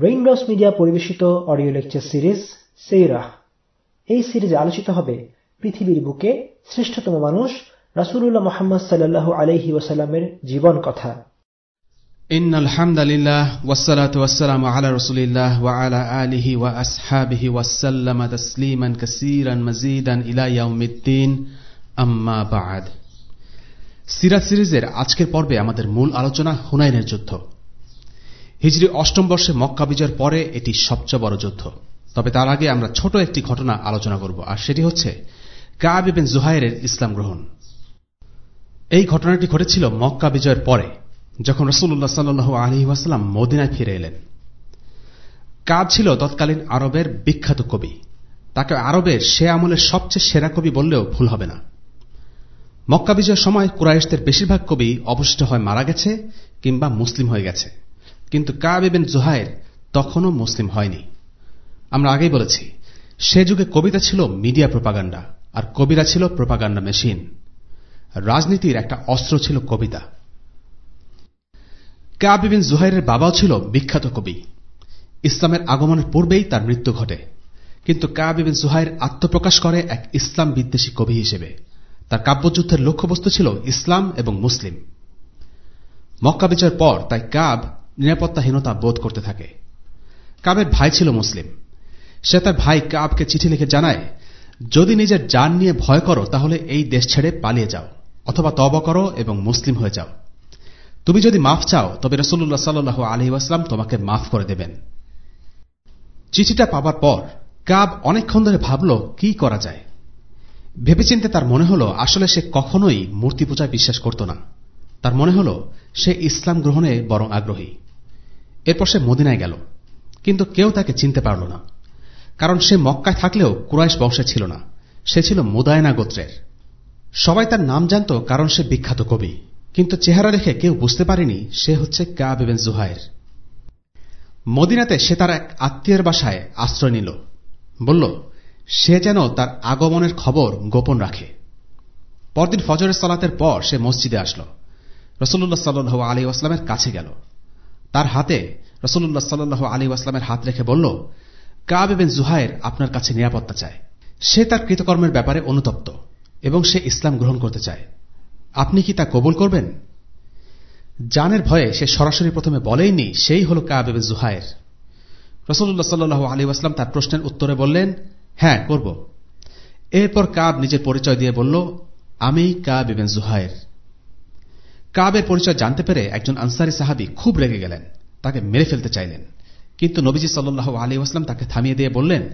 Raindrops media পরিবেশিত audio lecture series সেইরাহ এই সিরিজে আলোচিত হবে পৃথিবীর বুকে শ্রেষ্ঠতম মানুষ রাসূলুল্লাহ মুহাম্মদ সাল্লাল্লাহু আলাইহি ওয়াসাল্লামের জীবন কথা إن الحمد لله والصلاة والسلام على رسول الله وعلى آله وأصحابه وسلم تسليما كثيرا مزيدا إلى يوم الدين أما بعد সিরাত সিরিজের আজকের পর্বে আমাদের মূল আলোচনা হুনাইনের যুদ্ধ হিজরি অষ্টম বর্ষে মক্কা বিজয়ের পরে এটি সবচেয়ে বড় যুদ্ধ। তবে তার আগে আমরা ছোট একটি ঘটনা আলোচনা করব, আর সেটি হচ্ছে কাব জুহাইরের ইসলাম গ্রহণ। এই ঘটনাটি ঘটেছিল মক্কা বিজয়ের পরে, যখন রসুল্লাহ সাল্লু আলী ওয়াসাল্লাম মদিনায় ফিরে এলেন। কাব ছিল তৎকালীন আরবের বিখ্যাত কবি। তাকে আরবের সে আমলের সবচেয়ে সেরা কবি বললেও ভুল হবে না। মক্কা বিজয়ের সময় কুরাইশদের বেশিরভাগ কবি অবশিষ্ট হয় মারা গেছে কিংবা মুসলিম হয়ে গেছে। কিন্তু কাব ইবেন জুহাইর তখনও মুসলিম হয়নি। আমরা আগেই বলেছি, সে যুগে কবিতা ছিল মিডিয়া প্রপাগান্ডা, আর কবিরা ছিল প্রপাগান্ডা মেশিন। রাজনীতির একটা অস্ত্র ছিল কবিতা। কাব ইবিন জুহাইরের বাবাও ছিল বিখ্যাত কবি। ইসলামের আগমনের পূর্বেই তার মৃত্যু ঘটে। কিন্তু কাব ইবিন জুহাইর আত্মপ্রকাশ করে এক ইসলাম বিদ্বেষী কবি হিসেবে। তার কাব্যযুদ্ধের লক্ষ্যবস্তু ছিল ইসলাম এবং মুসলিম। মক্কা বিজয়ের পর তাই কাব নিরাপত্তাহীনতা বোধ করতে থাকে। কাবের ভাই ছিল মুসলিম। সে তার ভাই কাবকে চিঠি লিখে জানায়, যদি নিজের যান নিয়ে ভয় করো, তাহলে এই দেশ ছেড়ে পালিয়ে যাও, অথবা তব করো এবং মুসলিম হয়ে যাও। তুমি যদি মাফ চাও, তবে রসুল্লাহ সাল্লু আলহিউসলাম তোমাকে মাফ করে দেবেন। চিঠিটা পাবার পর কাব অনেকক্ষণ ধরে ভাবল, কি করা যায়? ভেবেচিন্তে তার মনে হল, আসলে সে কখনোই মূর্তি পূজায় বিশ্বাস করত না। তার মনে হল, সে ইসলাম গ্রহণে বরং আগ্রহী। এরপর সে মদিনায় গেল। কিন্তু কেউ তাকে চিনতে পারল না। কারণ সে মক্কায় থাকলেও কুরাইশ বংশে ছিল না। সে ছিল মুদায়না গোত্রের। সবাই তার নাম জানত কারণ সে বিখ্যাত কবি। কিন্তু চেহারা দেখে কেউ বুঝতে পারেনি সে হচ্ছে কাব এবেন জুহায়ের মদিনাতে সে তার এক আত্মীয়ের বাসায় আশ্রয় নিল। বলল, সে যেন তার আগমনের খবর গোপন রাখে। পরদিন ফজরের সালাতের পর সে মসজিদে আসল। রসুল্লাহ সাল্লু আলী আসলামের কাছে গেল। তার হাতে রসুল্লাহ সাল্লু আলী আসলামের হাত রেখে বলল, কাব এবেন জুহায়ের আপনার কাছে নিরাপত্তা চায়। সে তার কৃতকর্মের ব্যাপারে অনুতপ্ত এবং সে ইসলাম গ্রহণ করতে চায়। আপনি কি তা কবুল করবেন? জানের ভয়ে সে সরাসরি প্রথমে বলেইনি, সেই হল কাব এবেন জুহায়ের রসুল্লাহ সাল্লু আলী আসলাম তার প্রশ্নের উত্তরে বললেন হ্যাঁ করব। এরপর কাব নিজের পরিচয় দিয়ে বলল, আমি কাব এবেন জুহায়ের কাবের পরিচয় জানতে পেরে একজন আনসারি সাহাবি খুব রেগে গেলেন। তাকে মেরে ফেলতে চাইলেন। কিন্তু নবীজি সাল্লু আলী আসলাম তাকে থামিয়ে দিয়ে বললেন,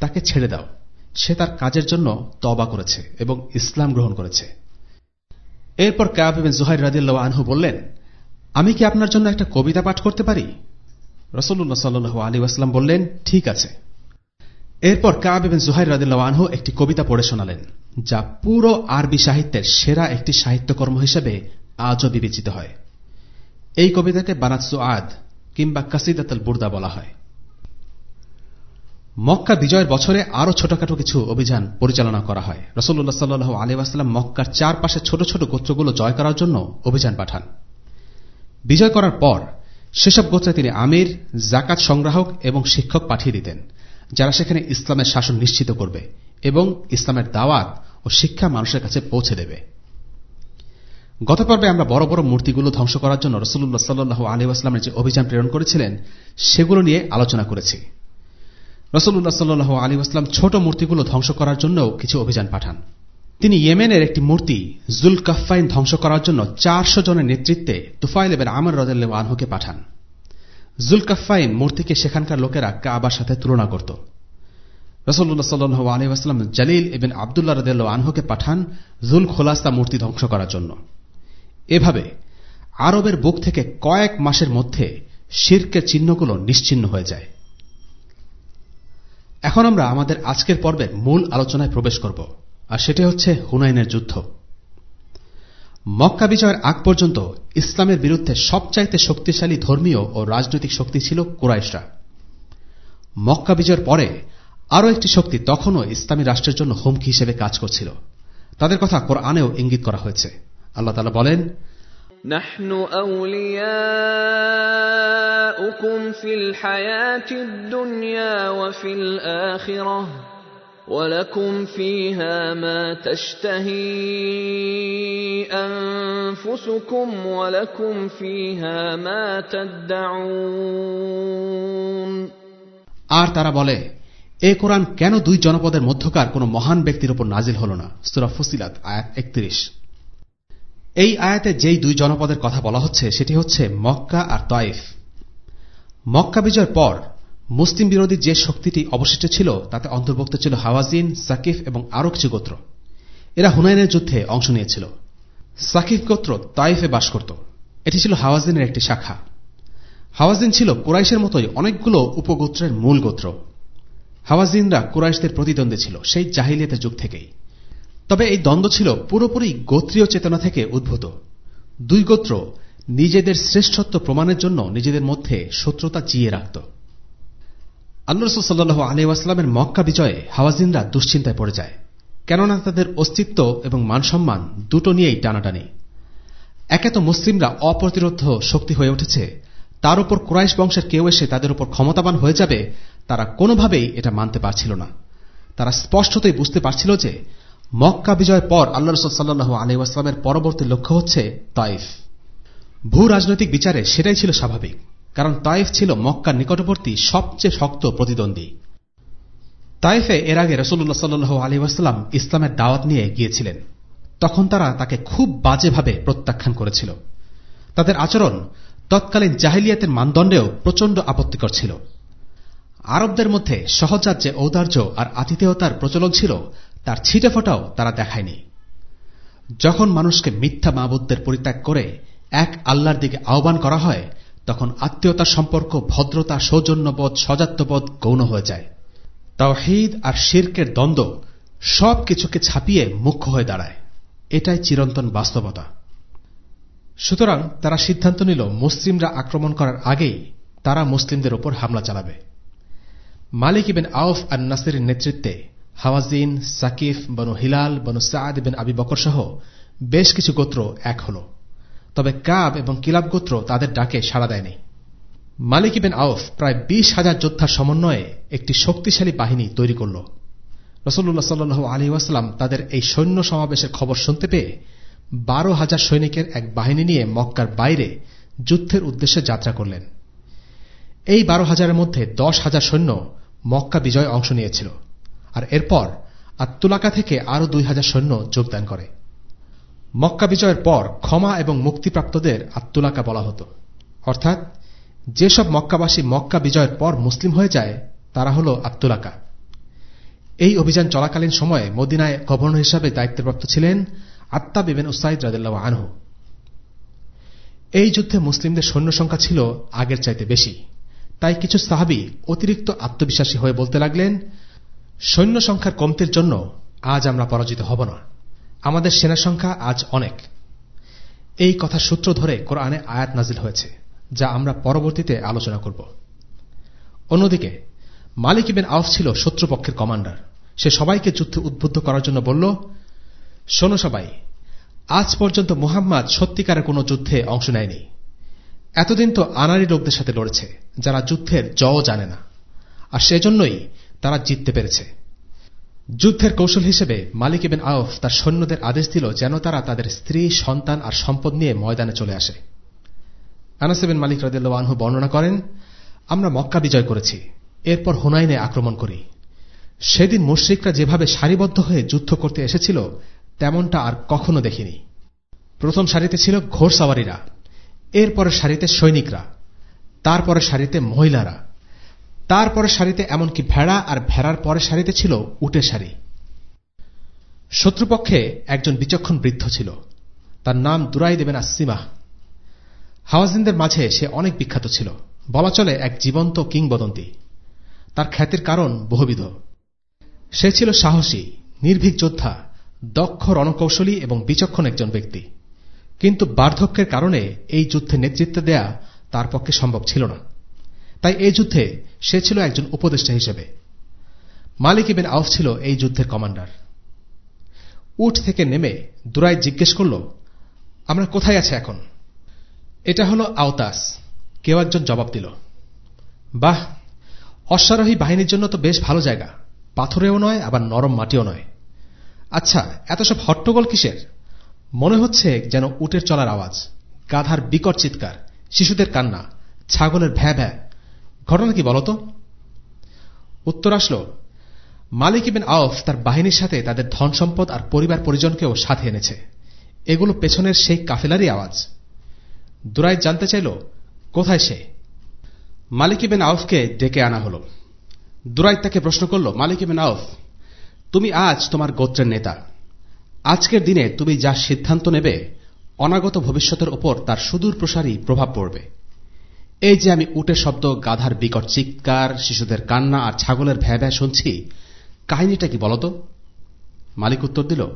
তাকে ছেড়ে দাও। সে তার কাজের জন্য তবা করেছে এবং ইসলাম গ্রহণ করেছে। এরপর কাব এবং জুহাই রাদিল্লাহ আনহু বললেন, আমি কি আপনার জন্য একটা কবিতা পাঠ করতে পারি? রসল্লাহ সাল্লু আলী আসলাম বললেন, ঠিক আছে। এরপর কাব এবং জুহাই রাদিল্লাহ আনহু একটি কবিতা পড়ে শোনালেন, যা পুরো আরবি সাহিত্যের সেরা একটি সাহিত্যকর্ম হিসেবে আজও বিবেচিত হয়। এই কবিতাকে বানাৎসু আদ কিংবা কাসিদাতাল বুর্দা বলা হয়। মক্কা বিজয়ের বছরে আরও ছোটখাটো কিছু অভিযান পরিচালনা করা হয়। রসুল্লাহ সাল্লু আলিবাস্লাম মক্কার চারপাশে ছোট ছোট গোত্রগুলো জয় করার জন্য অভিযান পাঠান। বিজয় করার পর সেসব গোত্রে তিনি আমির, জাকাত সংগ্রাহক এবং শিক্ষক পাঠিয়ে দিতেন, যারা সেখানে ইসলামের শাসন নিশ্চিত করবে এবং ইসলামের দাওয়াত ও শিক্ষা মানুষের কাছে পৌঁছে দেবে। গত পর্বে আমরা বড় বড় মূর্তিগুলো ধ্বংস করার জন্য রসুল্লাহ সাল্লু আলী আসলামের যে অভিযান প্রেরণ করেছিলেন, সেগুলো নিয়ে আলোচনা করেছি। রসুল্লাহ সাল্লু আলী আসলাম ছোট মূর্তিগুলো ধ্বংস করার জন্যও কিছু অভিযান পাঠান। তিনি ইয়েমেনের একটি মূর্তি জুল কাফাইন ধ্বংস করার জন্য চারশো জনের নেতৃত্বে তুফাইল এবেন আমর রদাল্লাহ আনহুকে পাঠান। জুল কাফাইন মূর্তিকে সেখানকার লোকেরা কাবার সাথে তুলনা করত। রসুল্লাহ সাল্লু আলী আসলাম জালিল এবেন আবদুল্লাহ রদাল্ল আনহুকে পাঠান জুল খোলাস্তা মূর্তি ধ্বংস করার জন্য। এভাবে আরবের বুক থেকে কয়েক মাসের মধ্যে শির্কের চিহ্নগুলো নিশ্চিন্ন হয়ে যায়। এখন আমরা আমাদের আজকের পর্বের মূল আলোচনায় প্রবেশ করব, আর সেটি হচ্ছে হুনাইনের যুদ্ধ। মক্কা বিজয়ের আগ পর্যন্ত ইসলামের বিরুদ্ধে সবচাইতে শক্তিশালী ধর্মীয় ও রাজনৈতিক শক্তি ছিল কুরাইশরা। মক্কা বিজয়ের পরে আরও একটি শক্তি তখনও ইসলামী রাষ্ট্রের জন্য হুমকি হিসেবে কাজ করছিল। তাদের কথা কোরআনেও ইঙ্গিত করা হয়েছে। আল্লাহ তালা বলেন نحن اولياؤكم في الحياه الدنيا وفي الاخره ولكم فيها ما تشتهي انفسكم ولكم فيها ما تدعون আর তারা বলে এ কোরআন কেন দুই জনপদের মধ্যকার কোন মহান ব্যক্তির উপর নাজিল হল না সুরা ফুসিলাত আয়াত একত্রিশ এই আয়াতে যেই দুই জনপদের কথা বলা হচ্ছে, সেটি হচ্ছে মক্কা আর তয়েফ। মক্কা বিজয়ের পর মুসলিম বিরোধী যে শক্তিটি অবশিষ্ট ছিল, তাতে অন্তর্ভুক্ত ছিল হাওয়াজিন, সাকিফ এবং আরও কিছু গোত্র। এরা হুনাইনের যুদ্ধে অংশ নিয়েছিল। সাকিফ গোত্র তাইফে বাস করত। এটি ছিল হাওয়াজিনের একটি শাখা। হাওয়াজিন ছিল কুরাইশের মতোই অনেকগুলো উপগোত্রের মূল গোত্র। হাওয়াজিনরা কুরাইশদের প্রতিদ্বন্দ্বী ছিল সেই জাহিলিয়াতের যুগ থেকেই। তবে এই দ্বন্দ্ব ছিল পুরোপুরি গোত্রীয় চেতনা থেকে উদ্ভূত। দুই গোত্র নিজেদের শ্রেষ্ঠত্ব প্রমাণের জন্য নিজেদের মধ্যে শত্রুতা জিয়ে রাখত। আল্লাহ রসুল সাল্লু আলিউসলামের মক্কা বিজয়ে হাওয়াজিনরা দুশ্চিন্তায় পড়ে যায়, কেননা তাদের অস্তিত্ব এবং মানসম্মান দুটো নিয়েই টানাটানি। একে তো মুসলিমরা অপ্রতিরোধ শক্তি হয়ে উঠেছে, তার উপর ক্রাইশ বংশের কেউ এসে তাদের উপর ক্ষমতাবান হয়ে যাবে, তারা কোনোভাবেই এটা মানতে পারছিল না। তারা স্পষ্টতই বুঝতে পারছিল যে মক্কা বিজয়ের পর আল্লাহ রসুল সাল্লু আলিউসলামের পরবর্তী লক্ষ্য হচ্ছে তাইফ। ভূ রাজনৈতিক বিচারে সেটাই ছিল স্বাভাবিক, কারণ তাইফ ছিল মক্কার নিকটবর্তী সবচেয়ে শক্ত প্রতিদ্বন্দ্বী। তাইফে এর আগে রসুল্লাহ সাল্লু আলী ওয়াসাল্লাম ইসলামের দাওয়াত নিয়ে গিয়েছিলেন। তখন তারা তাকে খুব বাজেভাবে প্রত্যাখ্যান করেছিল। তাদের আচরণ তৎকালীন জাহিলিয়াতের মানদণ্ডেও প্রচণ্ড আপত্তিকর ছিল। আরবদের মধ্যে সহজাত যে ঔদার্য আর আতিথেয়তার প্রচলন ছিল তার ছিটে ফোটাও তারা দেখায়নি। যখন মানুষকে মিথ্যা মাবুদদের পরিত্যাগ করে এক আল্লাহর দিকে আহ্বান করা হয়, তখন আত্মীয়তার সম্পর্ক, ভদ্রতা, সৌজন্যবোধ সজাত্যবোধ গৌণ হয়ে যায়। তাওহিদ আর শির্কের দ্বন্দ্ব সব কিছুকে ছাপিয়ে মুখ্য হয়ে দাঁড়ায়। এটাই চিরন্তন বাস্তবতা। সুতরাং তারা সিদ্ধান্ত নিল, মুসলিমরা আক্রমণ করার আগেই তারা মুসলিমদের ওপর হামলা চালাবে। মালিক ইবেন আউফ আর নাসিরের নেতৃত্বে Hawazin, Thaqif, Banu Hilal, Banu Saad bin Abi Bakr সহ বেশ কিছু গোত্র এক হল। তবে কাব এবং কিলাব গোত্র তাদের ডাকে সাড়া দেয়নি। মালিক ইবেন আউফ প্রায় বিশ হাজার যোদ্ধার সমন্বয়ে একটি শক্তিশালী বাহিনী তৈরি করল। রসল্লাহ সাল্লু আলী ওয়াসালাম তাদের এই সৈন্য সমাবেশের খবর শুনতে পেয়ে বারো হাজার সৈনিকের এক বাহিনী নিয়ে মক্কার বাইরে যুদ্ধের উদ্দেশ্যে যাত্রা করলেন। এই বারো হাজারের মধ্যে দশ হাজার সৈন্য মক্কা বিজয় অংশ নিয়েছিল। আর এরপর আত্তুলাকা থেকে আরও দুই হাজার সৈন্য যোগদান করে। মক্কা বিজয়ের পর ক্ষমা এবং মুক্তিপ্রাপ্তদের আত্তুলাকা বলা হতো। অর্থাৎ, যেসব মক্কাবাসী মক্কা বিজয়ের পর মুসলিম হয়ে যায়, তারা হল আত্তুলাকা। এই অভিযান চলাকালীন সময়ে মদিনায় গভর্নর হিসাবে দায়িত্বপ্রাপ্ত ছিলেন আত্মা বিবেন উসাইদ রাজু আনহু। এই যুদ্ধে মুসলিমদের সৈন্য সংখ্যা ছিল আগের চাইতে বেশি। তাই কিছু সাহাবি অতিরিক্ত আত্মবিশ্বাসী হয়ে বলতে লাগলেন সৈন্য সংখ্যার কমতির জন্য আজ আমরা পরাজিত হব না। আমাদের সেনা সংখ্যা আজ অনেক। এই কথা সূত্র ধরে কোরআনে আয়াত নাজিল হয়েছে, যা আমরা পরবর্তীতে আলোচনা করব। অন্যদিকে, মালিক ইবেন আউফ ছিল শত্রুপক্ষের কমান্ডার। সে সবাইকে যুদ্ধে উদ্বুদ্ধ করার জন্য বলল, শোনো সবাই, আজ পর্যন্ত মুহাম্মদ সত্যিকারের কোনো যুদ্ধে অংশ নেয়নি। এতদিন তো আনারি লোকদের সাথে লড়েছে, যারা যুদ্ধের জও জানে না। আর সেজন্যই তারা জিততে পেরেছে। যুদ্ধের কৌশল হিসেবে মালিক ইবেন আউফ তার সৈন্যদের আদেশ দিল যেন তারা তাদের স্ত্রী, সন্তান আর সম্পদ নিয়ে ময়দানে চলে আসে। আনাসেবেন মালিক রাদিল্লা বর্ণনা করেন, আমরা মক্কা বিজয় করেছি। এরপর হুনাইনে আক্রমণ করি। সেদিন মুশ্রিকরা যেভাবে সারিবদ্ধ হয়ে যুদ্ধ করতে এসেছিল, তেমনটা আর কখনো দেখিনি। প্রথম সারিতে ছিল ঘোড়সাওয়ারিরা, এরপরের সারিতে সৈনিকরা, তারপরের সারিতে মহিলারা। তারপরে সারিতে এমনকি ভেড়া আর ভেড়ার পরের সারিতে ছিল উটের সারি শত্রুপক্ষে একজন বিচক্ষণ বৃদ্ধ ছিল। তার নাম দুরাই দেবেন আসিমাহ হাওয়াজিনদের মাঝে সে অনেক বিখ্যাত ছিল। বলা চলে এক জীবন্ত কিংবদন্তি। তার খ্যাতির কারণ বহুবিধ। সে ছিল সাহসী, নির্ভীক যোদ্ধা, দক্ষ রণকৌশলী এবং বিচক্ষণ একজন ব্যক্তি। কিন্তু বার্ধক্যের কারণে এই যুদ্ধে নেতৃত্ব দেয়া তার পক্ষে সম্ভব ছিল না। তাই এই যুদ্ধে সে ছিল একজন উপদেষ্টা হিসেবে। মালিক ইবেন আউফ ছিল এই যুদ্ধের কমান্ডার। উঠ থেকে নেমে দুরাই জিজ্ঞেস করল, আমরা কোথায় আছে এখন? এটা হলো আওতাস। কেউ একজন জবাব দিল, বাহ, অশ্বারোহী বাহিনীর জন্য তো বেশ ভালো জায়গা। পাথরেও নয়, আবার নরম মাটিও নয়। আচ্ছা এত সব হট্টগোল কিসের? মনে হচ্ছে যেন উটের চলার আওয়াজ, গাধার বিকট চিৎকার, শিশুদের কান্না, ছাগলের ভ্যা ভ্যা। ঘটনা কি বলতো উত্তর আসলো, মালিক ইবেন আউফ তার বাহিনীর সাথে তাদের ধন সম্পদ আর পরিবার পরিজনকেও সাথে এনেছে। এগুলো পেছনের সেই কাফেলারই আওয়াজ। দুরাই জানতে চাইল, কোথায় সে? মালিক ইবেন আউফকে ডেকে আনা হল। দুরাই তাকে প্রশ্ন করল, মালিক ইবেন আউফ তুমি আজ তোমার গোত্রের নেতা। আজকের দিনে তুমি যা সিদ্ধান্ত নেবে, অনাগত ভবিষ্যতের ওপর তার সুদূর প্রসারী প্রভাব পড়বে। এই যে আমি উটের শব্দ, গাধার বিকট চিৎকার, শিশুদের কান্না আর ছাগলের ভ্যা ভ্যা শুনছি, কাহিনীটা কি বলতো? মালিক উত্তর দিল,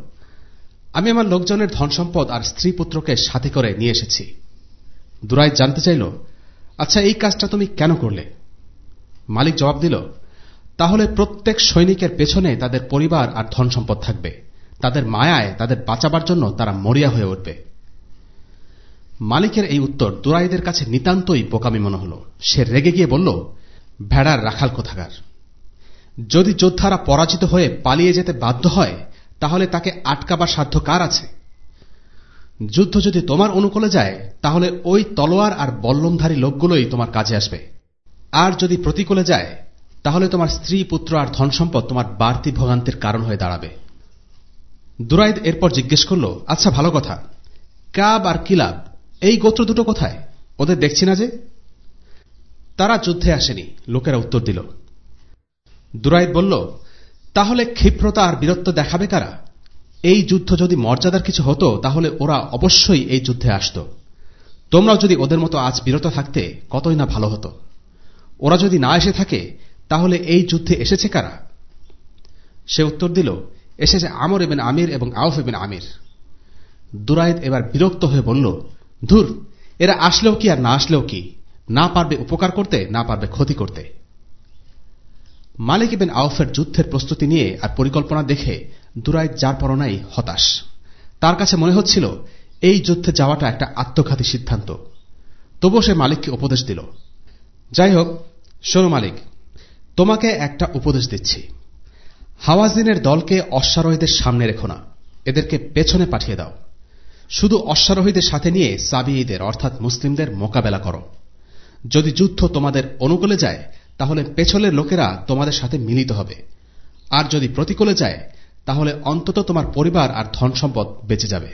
আমি আমার লোকজনের ধন সম্পদ আর স্ত্রী পুত্রকে সাথে করে নিয়ে এসেছি। দুরাই জানতে চাইল আচ্ছা এই কাজটা তুমি কেন করলে? মালিক জবাব দিল, তাহলে প্রত্যেক সৈনিকের পেছনে তাদের পরিবার আর ধন সম্পদ থাকবে। তাদের মায়ায় তাদের বাঁচাবার জন্য তারা মরিয়া হয়ে উঠবে। মালিকের এই উত্তর দুরাইদের কাছে নিতান্তই বোকামি মনে হল। সে রেগে গিয়ে বলল, ভেড়ার রাখাল কোথাকার? যদি যোদ্ধারা পরাজিত হয়ে পালিয়ে যেতে বাধ্য হয়, তাহলে তাকে আটকাবার সাধ্য কার আছে? যুদ্ধ যদি তোমার অনুকূলে যায়, তাহলে ওই তলোয়ার আর বল্লমধারী লোকগুলোই তোমার কাজে আসবে। আর যদি প্রতিকূলে যায়, তাহলে তোমার স্ত্রী, পুত্র আর ধন সম্পদ তোমার বাড়তি ভোগান্তির কারণ হয়ে দাঁড়াবে। দুরাইদ এরপর জিজ্ঞেস করল আচ্ছা ভালো কথা। কাব আর কিলাব এই গোত্র দুটো কোথায়? ওদের দেখছি না যে? তারা যুদ্ধে আসেনি, লোকেরা উত্তর দিল। দুরাইদ বলল, তাহলে ক্ষিপ্রতা আর বীরত্ব দেখাবে কারা? এই যুদ্ধ যদি মর্যাদার কিছু হতো, তাহলে ওরা অবশ্যই এই যুদ্ধে আসত। তোমরাও যদি ওদের মতো আজ বিরত থাকতে, কতই না ভালো হতো। ওরা যদি না এসে থাকে, তাহলে এই যুদ্ধে এসেছে কারা? সে উত্তর দিল, এসেছে আমর এবেন আমির এবং আউফ এবেন আমির। দুরাইদ এবার বিরক্ত হয়ে বলল ধুর, এরা আসলেও কি আর না আসলেও কি? না পারবে উপকার করতে, না পারবে ক্ষতি করতে। মালিক ইবেন আউফের যুদ্ধের প্রস্তুতি নিয়ে আর পরিকল্পনা দেখে দুরাই যার পরনাই হতাশ। তার কাছে মনে হচ্ছিল, এই যুদ্ধে যাওয়াটা একটা আত্মঘাতী সিদ্ধান্ত। তবুও সে মালিককে উপদেশ দিল। যাই হোক, শোনো মালিক, তোমাকে একটা উপদেশ দিচ্ছি। হাওয়াজিনের দলকে অশ্বারোহীদের সামনে রেখো না। এদেরকে পেছনে পাঠিয়ে দাও। শুধু অশ্বারোহীদের সাথে নিয়ে সাবিঈদের, অর্থাৎ মুসলিমদের মোকাবেলা করো। যদি যুদ্ধ তোমাদের অনুকূলে যায়, তাহলে পেছনের লোকেরা তোমাদের সাথে মিলিত হবে। আর যদি প্রতিকূলে যায়, তাহলে অন্তত তোমার পরিবার আর ধন সম্পদ বেঁচে যাবে।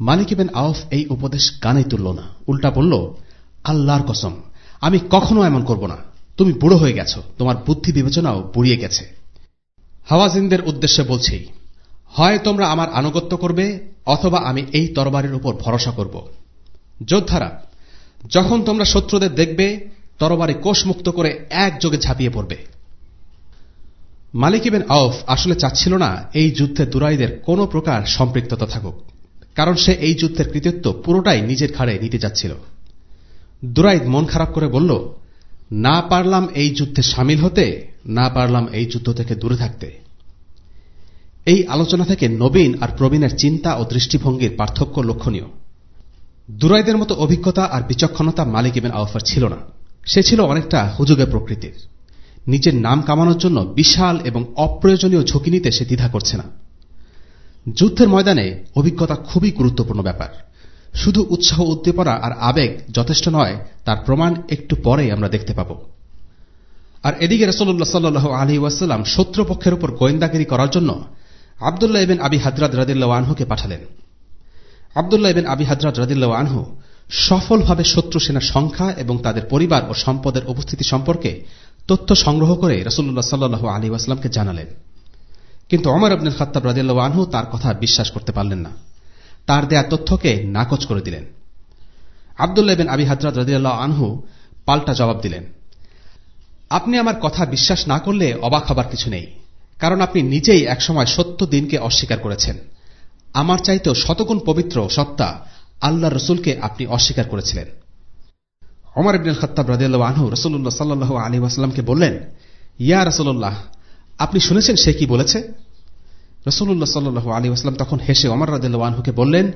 মালিক ইবেন আউফ এই উপদেশ কানেই তুলল না। উল্টা বলল, আল্লাহর কসম, আমি কখনো এমন করব না। তুমি বুড়ো হয়ে গেছ, তোমার বুদ্ধি বিবেচনাও বুড়িয়ে গেছে। হাওয়াজিনদের উদ্দেশ্যে বলছি, হয় তোমরা আমার আনুগত্য করবে অথবা আমি এই তরবারির উপর ভরসা করব। যোদ্ধারা, যখন তোমরা শত্রুদের দেখবে, তরবারি কোষমুক্ত করে একযোগে ঝাঁপিয়ে পড়বে। মালিক ইবেন আউফ আসলে চাচ্ছিল না এই যুদ্ধে দুরাইদের কোনো প্রকার সম্পৃক্ততা থাকুক, কারণ সে এই যুদ্ধের কৃতিত্ব পুরোটাই নিজের ঘাড়ে নিতে যাচ্ছিল দুরাইদ মন খারাপ করে বলল, না পারলাম এই যুদ্ধে সামিল হতে, না পারলাম এই যুদ্ধ থেকে দূরে থাকতে। এই আলোচনা থেকে নবীন আর প্রবীণের চিন্তা ও দৃষ্টিভঙ্গির পার্থক্য লক্ষণীয়। দুরাইদের মতো অভিজ্ঞতা আর বিচক্ষণতা মালিক ইবেন আউফার ছিল না। সে ছিল অনেকটা হুজুগে প্রকৃতির। নিজের নাম কামানোর জন্য বিশাল এবং অপ্রয়োজনীয় ঝুঁকি নিতে সে দ্বিধা করছে না। যুদ্ধের ময়দানে অভিজ্ঞতা খুবই গুরুত্বপূর্ণ ব্যাপার। শুধু উৎসাহ উদ্দীপনা আর আবেগ যথেষ্ট নয়, তার প্রমাণ একটু পরে আমরা দেখতে পাব। আর এদিকে রসল্লাহ সাল্লু আলী ওয়াসাল্লাম শত্রুপক্ষের উপর গোয়েন্দাগিরি করার জন্য আবদুল্লাহ ইবেন আবি হাজরাত রদিল্লা আনহুকে পাঠালেন। আবদুল্লাহ ইবেন আবি হাজরাত রদিল্লা আনহু সফলভাবে শত্রু সেনার সংখ্যা এবং তাদের পরিবার ও সম্পদের উপস্থিতি সম্পর্কে তথ্য সংগ্রহ করে রসুল্লাহ সাল্লু আলী ওয়াসলামকে জানালেন। কিন্তু অমর আব্দুল খত্তাব রাজিল্লা আনহু তার কথা বিশ্বাস করতে পারলেন না। তার দেয়া তথ্যকে নাকচ করে দিলেন। আবদুল্লাহ বিন আবি হাজরাত রদিয়াল্লাহ আনহু পাল্টা জবাব দিলেন, আপনি আমার কথা বিশ্বাস না করলে অবাক হবার কিছু নেই। কারণ আপনি নিজেই একসময় সত্য দিনকে অস্বীকার করেছেন। আমার চাইতেও শতগুণ পবিত্র সত্তা আল্লাহ রসুলকে আপনি অস্বীকার করেছিলেন। অমর ইবনুল খত্তাব রাজিয়াল্লাহ আনহু রসুল্লাহ সাল্লাহ আলী ওয়াসাল্লামকে বললেন, ইয়া রসুল্লাহ আপনি শুনেছেন সে কি বলেছে? রসুল্লাহ সাল্লু আলী আসলাম তখন হেসে অমর রাদিল্লাহকে বললেন,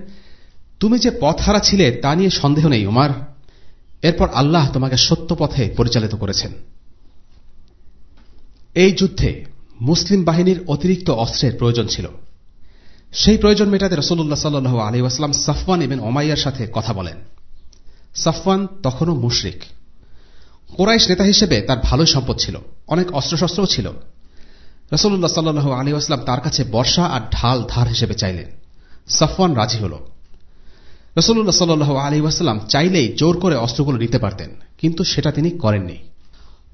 তুমি যে পথহারা ছিলে তা নিয়ে সন্দেহ নেই উমার এরপর আল্লাহ তোমাকে সত্য পথে পরিচালিত করেছেন। এই যুদ্ধে মুসলিম বাহিনীর অতিরিক্ত অস্ত্রের প্রয়োজন ছিল। সেই প্রয়োজন মেটাতে রসুল্লাহ সাল্লু আলী ওয়াসলাম সাফওয়ান এবং ওমাইয়ার সাথে কথা বলেন। সাফওয়ান তখনও মুশরিক। কোরাইশ নেতা হিসেবে তার ভালোই সম্পদ ছিল, অনেক অস্ত্রশস্ত্রও ছিল। রসুল্লাহ সাল্লু আলী আসলাম তার কাছে বর্ষা আর ঢাল ধার হিসেবে চাইলেন। সাফওয়ান রাজি হল। রসুল্লাহ সাল্লু আলী ওয়াসাল্লাম চাইলেই জোর করে অস্ত্রগুলো নিতে পারতেন, কিন্তু সেটা তিনি করেননি।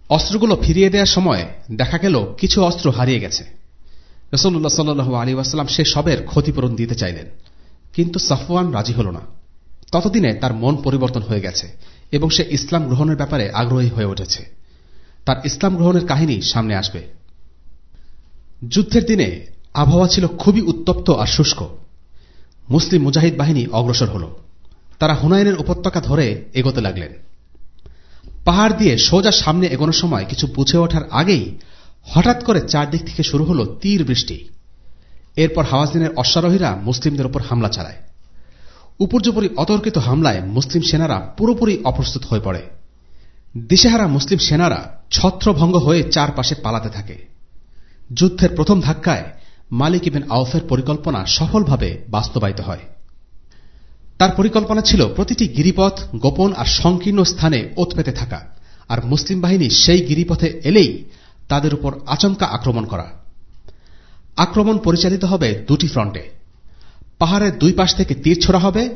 অস্ত্রগুলো ফিরিয়ে দেওয়ার সময় দেখা গেল কিছু অস্ত্র হারিয়ে গেছে। রসুল্লাহ সাল্লু আলী ওয়াসাল্লাম সে সবের ক্ষতিপূরণ দিতে চাইলেন, কিন্তু সাফওয়ান রাজি হল না। ততদিনে তার মন পরিবর্তন হয়ে গেছে এবং সে ইসলাম গ্রহণের ব্যাপারে আগ্রহী হয়ে উঠেছে। তার ইসলাম গ্রহণের কাহিনী সামনে আসবে। যুদ্ধের দিনে আবহাওয়া ছিল খুবই উত্তপ্ত আর শুষ্ক। মুসলিম মুজাহিদ বাহিনী অগ্রসর হল। তারা হুনায়নের উপত্যকা ধরে এগোতে লাগলেন। পাহাড় দিয়ে সোজা সামনে এগোনোর সময় কিছু পুছে ওঠার আগেই হঠাৎ করে চারদিক থেকে শুরু হল তীর বৃষ্টি। এরপর হাওয়াজদিনের অশ্বারোহীরা মুসলিমদের উপর হামলা চালায়। উপর্যুপরি অতর্কিত হামলায় মুসলিম সেনারা পুরোপুরি অপ্রস্তুত হয়ে পড়ে। দিশেহারা মুসলিম সেনারা ছত্রভঙ্গ হয়ে চারপাশে পালাতে থাকে। যুদ্ধের প্রথম ধাক্কায় মালিক ইবেন আউফের পরিকল্পনা সফলভাবে বাস্তবায়িত হয়। তার পরিকল্পনা ছিল প্রতিটি গিরিপথ গোপন আর সংকীর্ণ স্থানে ওত পেতে থাকা। আর মুসলিম বাহিনী সেই গিরিপথে এলেই তাদের উপর আচমকা আক্রমণ করা। আক্রমণ পরিচালিত হবে দুটি ফ্রন্টে। পাহাড়ের দুই পাশ থেকে তীর ছোড়া হবে,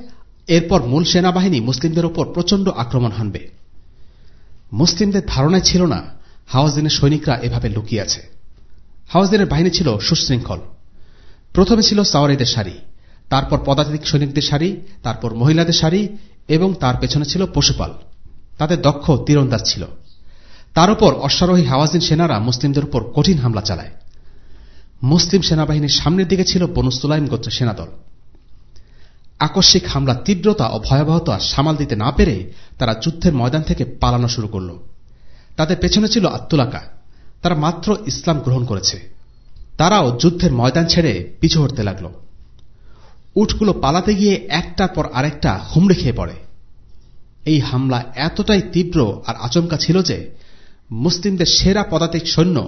এরপর মূল সেনাবাহিনী মুসলিমদের উপর প্রচণ্ড আক্রমণ হানবে। মুসলিমদের ধারণায় ছিল না হাওয়াজদিনের সৈনিকরা এভাবে লুকিয়ে আছে। হাওয়াজদিনের বাহিনী ছিল সুশৃঙ্খল। প্রথমে ছিল সাওয়ারিদের সারি তারপর পদাতিক সৈনিকদের সারি তারপর মহিলাদের সারি এবং তার পেছনে ছিল পশুপাল। তাদের দক্ষ তীরন্দাজ ছিল। তার উপর অশ্বারোহী হাওয়াজিন সেনারা মুসলিমদের উপর কঠিন হামলা চালায়। মুসলিম সেনাবাহিনীর সামনের দিকে ছিল বনুস্তুলাইম গোত্র সেনাদল। আকস্মিক হামলা তীব্রতা ও ভয়াবহতা সামাল দিতে না পেরে তারা যুদ্ধের ময়দান থেকে পালানো শুরু করল। তাদের পেছনে ছিল আত্মুলাকা। তারা মাত্র ইসলাম গ্রহণ করেছে। তারাও যুদ্ধের ময়দান ছেড়ে পিছু হটতে লাগল। উঠগুলো পালাতে গিয়ে একটার পর আরেকটা হুমড়ে খেয়ে পড়ে। এই হামলা এতটাই তীব্র আর আচমকা ছিল যে মুসলিমদের সেরা পদাতিক সৈন্য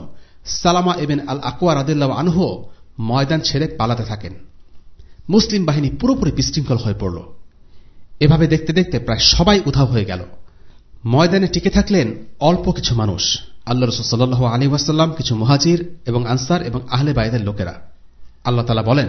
সালামা এবেন আল আকোয়া রাদিল্লাহ আনহু ময়দান ছেড়ে পালাতে থাকেন। মুসলিম বাহিনী পুরোপুরি বিশৃঙ্খল হয়ে পড়ল। এভাবে দেখতে দেখতে প্রায় সবাই উধাও হয়ে গেল। ময়দানে টিকে থাকলেন অল্প কিছু মানুষ। আল্লাহ রসুল সাল্লাহ আলী ওয়াসাল্লাম, কিছু মুহাজির এবং আনসার এবং আহলে বাইদের লোকেরা। আল্লাহ তালা বলেন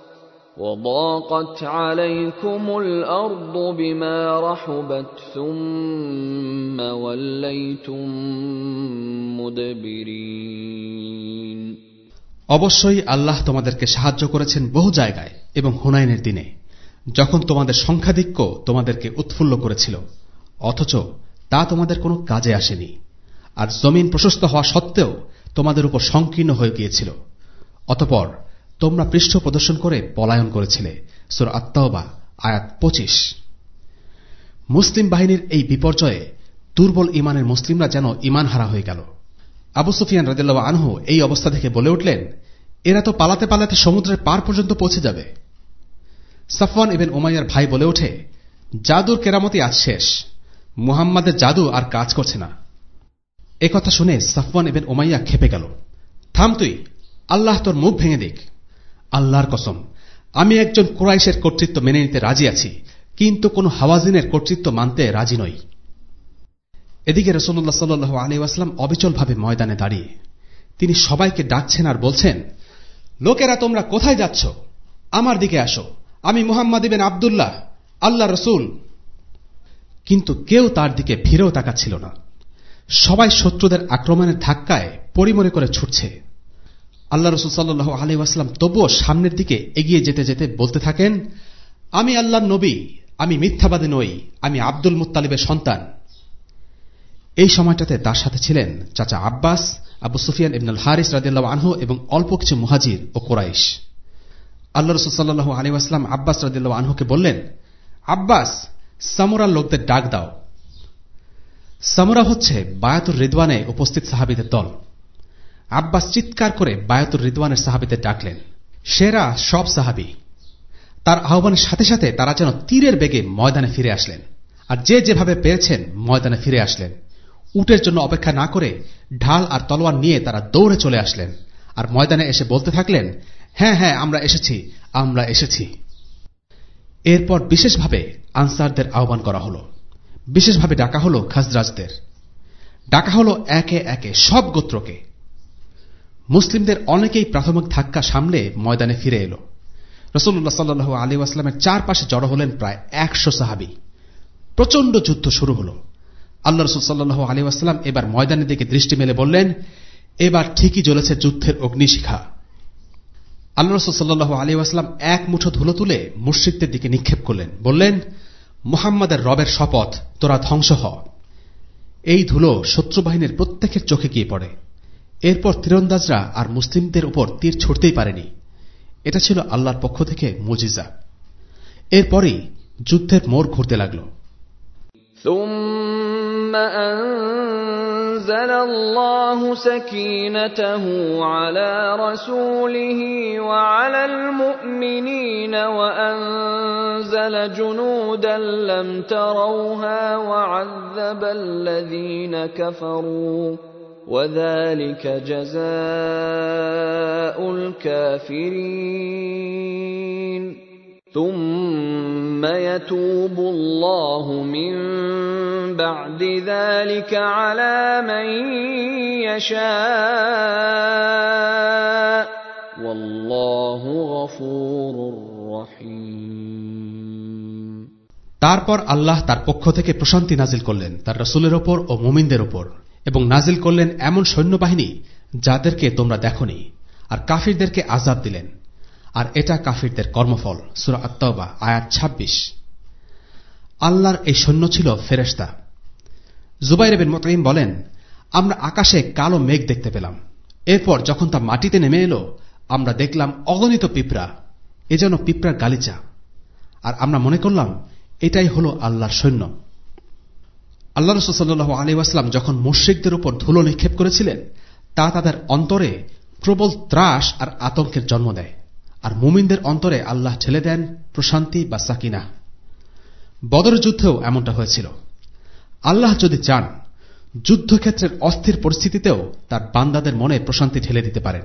وضاقت عليكم الارض بما رحبت ثم وليتم مدبرين অবশ্যই আল্লাহ তোমাদেরকে সাহায্য করেছেন বহু জায়গায় এবং হুনাইনের দিনে যখন তোমাদের সংখ্যাধিক্য তোমাদেরকে উৎফুল্ল করেছিল অথচ তা তোমাদের কোনো কাজে আসেনি আর জমিন প্রশস্ত হওয়া সত্ত্বেও তোমাদের উপর সংকীর্ণ হয়ে গিয়েছিল অতপর তোমরা পৃষ্ঠ প্রদর্শন করে পলায়ন করেছিলে। সুর আত্মাওবা আয়াত পঁচিশ। মুসলিম বাহিনীর এই বিপর্যয়ে দুর্বল ইমানের মুসলিমরা যেন ইমান হারা হয়ে গেল। আবু সুফিয়ান রাজিল্লা আনহু এই অবস্থা থেকে বলে উঠলেন, এরা তো পালাতে পালাতে সমুদ্রের পার পর্যন্ত পৌঁছে যাবে। সাফওয়ান এবেন ওমাইয়ার ভাই বলে ওঠে, জাদুর কেরামতি আজ শেষ। মুহাম্মাদের জাদু আর কাজ করছে না। একথা শুনে সাফওয়ান এবেন ওমাইয়া খেপে গেল, থাম তুই, আল্লাহ তোর মুখ ভেঙে দিক। আল্লাহর কসম। আমি একজন কোরাইশের কর্তৃত্ব মেনে নিতে রাজি আছি, কিন্তু কোন হাওয়াজিনের কর্তৃত্ব মানতে রাজি নই। এদিকে রসুল্লাহ সাল্লু আলিউসলাম অবিচলভাবে ময়দানে দাঁড়িয়ে, তিনি সবাইকে ডাকছেন আর বলছেন, লোকেরা তোমরা কোথায় যাচ্ছ? আমার দিকে আসো। আমি মুহাম্মদ ইবেন আবদুল্লাহ, আল্লাহ রসুল। কিন্তু কেউ তার দিকে ফিরেও তাকাচ্ছিল না। সবাই শত্রুদের আক্রমণের ধাক্কায় পরিমরে করে ছুটছে। আল্লাহ রসুল সাল্লাহ আলী তবুও সামনের দিকে এগিয়ে যেতে যেতে বলতে থাকেন, আমি আল্লাহ নবী, আমি মিথ্যাবাদী নই, আমি আব্দুল মুতালিবের সন্তান। এই সময়টাতে তার সাথে ছিলেন চাচা আব্বাস, আবু সুফিয়ান ইবনুল হারিস রাদিল্লাহ আনহু এবং অল্প কিছু মুহাজির ও কোরাইশ। আল্লাহ রসুল সাল্লাহ আলী আসলাম আব্বাস রাদিল্লাহ আনহুকে বললেন, আব্বাস সামুরার লোকদের ডাক দাও। সামুরা হচ্ছে বায়াতুর রিদওয়ানে উপস্থিত সাহাবিদের দল। আব্বাস চিৎকার করে বায়াতুর রিদওয়ানের সাহাবিদের ডাকলেন। সেরা সব সাহাবি। তার আহ্বানের সাথে সাথে তারা যেন তীরের বেগে ময়দানে ফিরে আসলেন। আর যে যেভাবে পেরেছেন ময়দানে ফিরে আসলেন। উটের জন্য অপেক্ষা না করে ঢাল আর তলোয়ার নিয়ে তারা দৌড়ে চলে আসলেন। আর ময়দানে এসে বলতে থাকলেন হ্যাঁ হ্যাঁ আমরা এসেছি আমরা এসেছি। এরপর বিশেষভাবে আনসারদের আহ্বান করা হল। বিশেষভাবে ডাকা হল খাজরাজদের। ডাকা হল একে একে সব গোত্রকে। মুসলিমদের অনেকেই প্রাথমিক ধাক্কা সামলে ময়দানে ফিরে এলো। রসুল্লাহ সাল্লু আলী আসলামের চারপাশে জড়ো হলেন প্রায় একশো সাহাবি। প্রচণ্ড যুদ্ধ শুরু হল। আল্লাহ রসুল সাল্লু আলী আসলাম এবার ময়দানের দিকে দৃষ্টি মেলে বললেন, এবার ঠিকই জ্বলেছে যুদ্ধের অগ্নিশিখা। আল্লাহ রসুল সাল্লু আলী আসলাম এক মুঠো ধুলো তুলে মুর্শিকদের দিকে নিক্ষেপ করলেন। বললেন, মুহাম্মাদের রবের শপথ, তোরা ধ্বংস হ। এই ধুলো শত্রুবাহিনীর প্রত্যেকের চোখে গিয়ে পড়ে। এরপর তীরন্দাজরা আর মুসলিমদের উপর তীর ছুটতেই পারেনি এটা ছিল আল্লাহর পক্ষ থেকে মজিজা এরপরেই যুদ্ধের মোড় ঘুরতে লাগল ثم أنزل الله سكينته على رسوله وعلى المؤمنين وأنزل جنودا لم تروها وعذب الذين كفروا وذلك جزاء الكافرين ثم يتوب الله من بعد ذلك على من يشاء والله غفور رحيم তারপর আল্লাহ তার পক্ষ থেকে প্রশান্তি নাজিল করলেন তার রসুলের ওপর ও মুমিনদের ওপর এবং নাজিল করলেন এমন সৈন্যবাহিনী যাদেরকে তোমরা দেখনি, আর কাফিরদেরকে আজাব দিলেন। আর এটা কাফিরদের কর্মফল, সুরা আত্মবা আয়াত ২৬ আল্লাহর এই সৈন্য ছিল ফেরেস্তা জুবাইর বিন বলেন, আমরা আকাশে কালো মেঘ দেখতে পেলাম। এরপর যখন তা মাটিতে নেমে এলো, আমরা দেখলাম অগণিত পিঁপড়া। এ যেন পিঁপড়ার গালিচা। আর আমরা মনে করলাম, এটাই হল আল্লাহর সৈন্য। আল্লাহ রসুল্লাহ আলী আসলাম যখন মুশ্রিকদের উপর ধুলো নিক্ষেপ করেছিলেন, তা তাদের অন্তরে প্রবল ত্রাস আর আতঙ্কের জন্ম দেয়। আর মুমিনদের অন্তরে আল্লাহ ঠেলে দেন প্রশান্তি বা সাকিনা। বদর যুদ্ধেও এমনটা হয়েছিল। আল্লাহ যদি চান, যুদ্ধক্ষেত্রের অস্থির পরিস্থিতিতেও তার বান্দাদের মনে প্রশান্তি ঠেলে দিতে পারেন।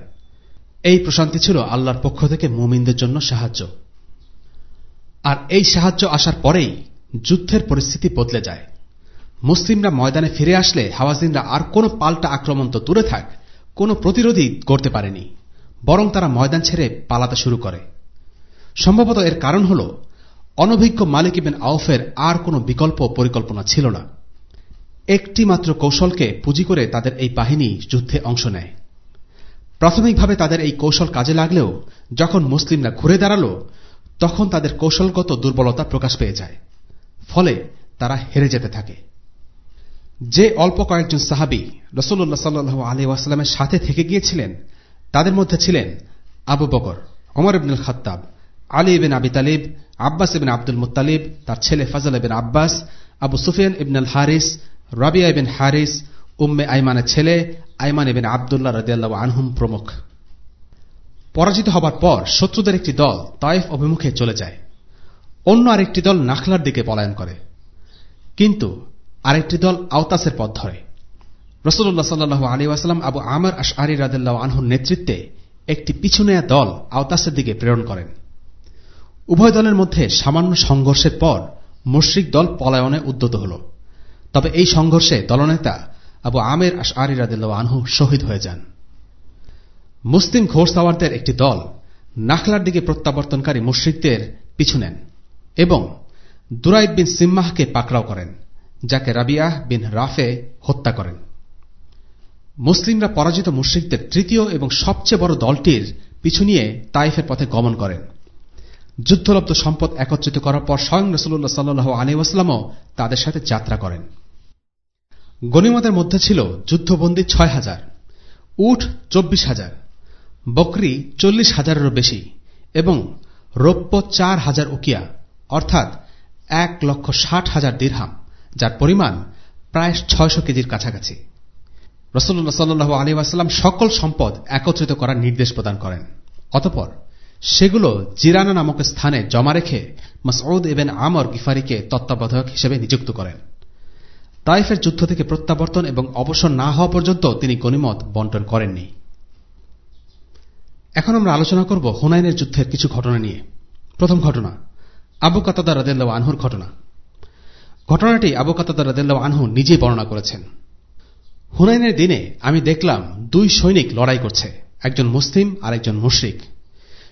এই প্রশান্তি ছিল আল্লাহর পক্ষ থেকে মুমিনদের জন্য সাহায্য। আর এই সাহায্য আসার পরেই যুদ্ধের পরিস্থিতি বদলে যায়। মুসলিমরা ময়দানে ফিরে আসলে হাওয়াজিনরা আর কোনো পাল্টা আক্রমণ তো দূরে থাক, কোনো প্রতিরোধই করতে পারেনি, বরং তারা ময়দান ছেড়ে পালাতে শুরু করে। সম্ভবত এর কারণ হল, অনভিজ্ঞ মালিক ইবেন আউফের আর কোনো বিকল্প পরিকল্পনা ছিল না। একটি মাত্র কৌশলকে পুঁজি করে তাদের এই বাহিনী যুদ্ধে অংশ নেয়। প্রাথমিকভাবে তাদের এই কৌশল কাজে লাগলেও, যখন মুসলিমরা ঘুরে দাঁড়াল, তখন তাদের কৌশলগত দুর্বলতা প্রকাশ পেয়ে যায়, ফলে তারা হেরে যেতে থাকে। যে অল্প কয়েকজন সাহাবি রসুল্লাহ সাল্লু আলী সাথে থেকে গিয়েছিলেন, তাদের মধ্যে ছিলেন আবু বকর অমর ইবনুল খত্তাব আলী ইবিন আবি তালিব, আব্বাস ইবিন আব্দুল মুতালিব তার ছেলে ফজল ইবিন আব্বাস, আবু সুফিয়ান ইবনুল হারিস রাবিয়া ইবিন হারিস, উম্মে আইমানের ছেলে আইমান ইবিন আবদুল্লাহ রদিয়াল্লাহ আনহুম প্রমুখ। পরাজিত হবার পর শত্রুদের একটি দল তায়েফ অভিমুখে চলে যায়। অন্য আরেকটি দল নাখলার দিকে পলায়ন করে। কিন্তু আরেকটি দল আওতাসের পথ ধরে। রসুল্লাহ সাল্লু আলী আবু আমর আশআরি রাদিল্লাহ আনহুর নেতৃত্বে একটি পিছু নেয়া দল আওতাসের দিকে প্রেরণ করেন। উভয় দলের মধ্যে সামান্য সংঘর্ষের পর মুশ্রিক দল পলায়নে উদ্যত হল। তবে এই সংঘর্ষে দলনেতা আবু আমের আশআরি রাদিল্লাহ আনহু শহীদ হয়ে যান। মুসলিম ঘোড়সাওয়ারদের একটি দল নাখলার দিকে প্রত্যাবর্তনকারী মুশ্রিকদের পিছু নেন এবং দুরাইদ বিন সিম্মাহকে পাকড়াও করেন। যাকে রাবিয়াহ বিন রাফে হত্যা করেন। মুসলিমরা পরাজিত মুশ্রিকদের তৃতীয় এবং সবচেয়ে বড় দলটির পিছু নিয়ে তাইফের পথে গমন করেন। যুদ্ধলব্ধ সম্পদ একত্রিত করার পর স্বয়ং রসুল্লাহ সাল্লু আলিউসলামও তাদের সাথে যাত্রা করেন। গণিমতের মধ্যে ছিল যুদ্ধবন্দী ছয় হাজার উঠ চব্বিশ হাজার, বকরি চল্লিশ হাজারেরও বেশি এবং রৌপ্য চার হাজার উকিয়া, অর্থাৎ এক লক্ষ ষাট হাজার দীর্হাম। যার পরিমাণ প্রায় ছয়শো কেজির কাছাকাছি। রসল্লাহ সাল্লু আলী আসাল্লাম সকল সম্পদ একত্রিত করার নির্দেশ প্রদান করেন। অতপর সেগুলো জিরানা নামক স্থানে জমা রেখে মসউদ এবেন আমর গিফারিকে তত্ত্বাবধায়ক হিসেবে নিযুক্ত করেন। তাইফের যুদ্ধ থেকে প্রত্যাবর্তন এবং অবসর না হওয়া পর্যন্ত তিনি গণিমত বন্টন করেননি। এখন আমরা আলোচনা করব হুনাইনের যুদ্ধের কিছু ঘটনা নিয়ে। প্রথম ঘটনা, আবু কাতাদা রাদেল্লা আনহুর ঘটনা। ঘটনাটি আবু কাতাদা রাদেল্লা আনহু নিজেই বর্ণনা করেছেন। হুনাইনের দিনে আমি দেখলাম দুই সৈনিক লড়াই করছে, একজন মুসলিম আর একজন মুশ্রিক।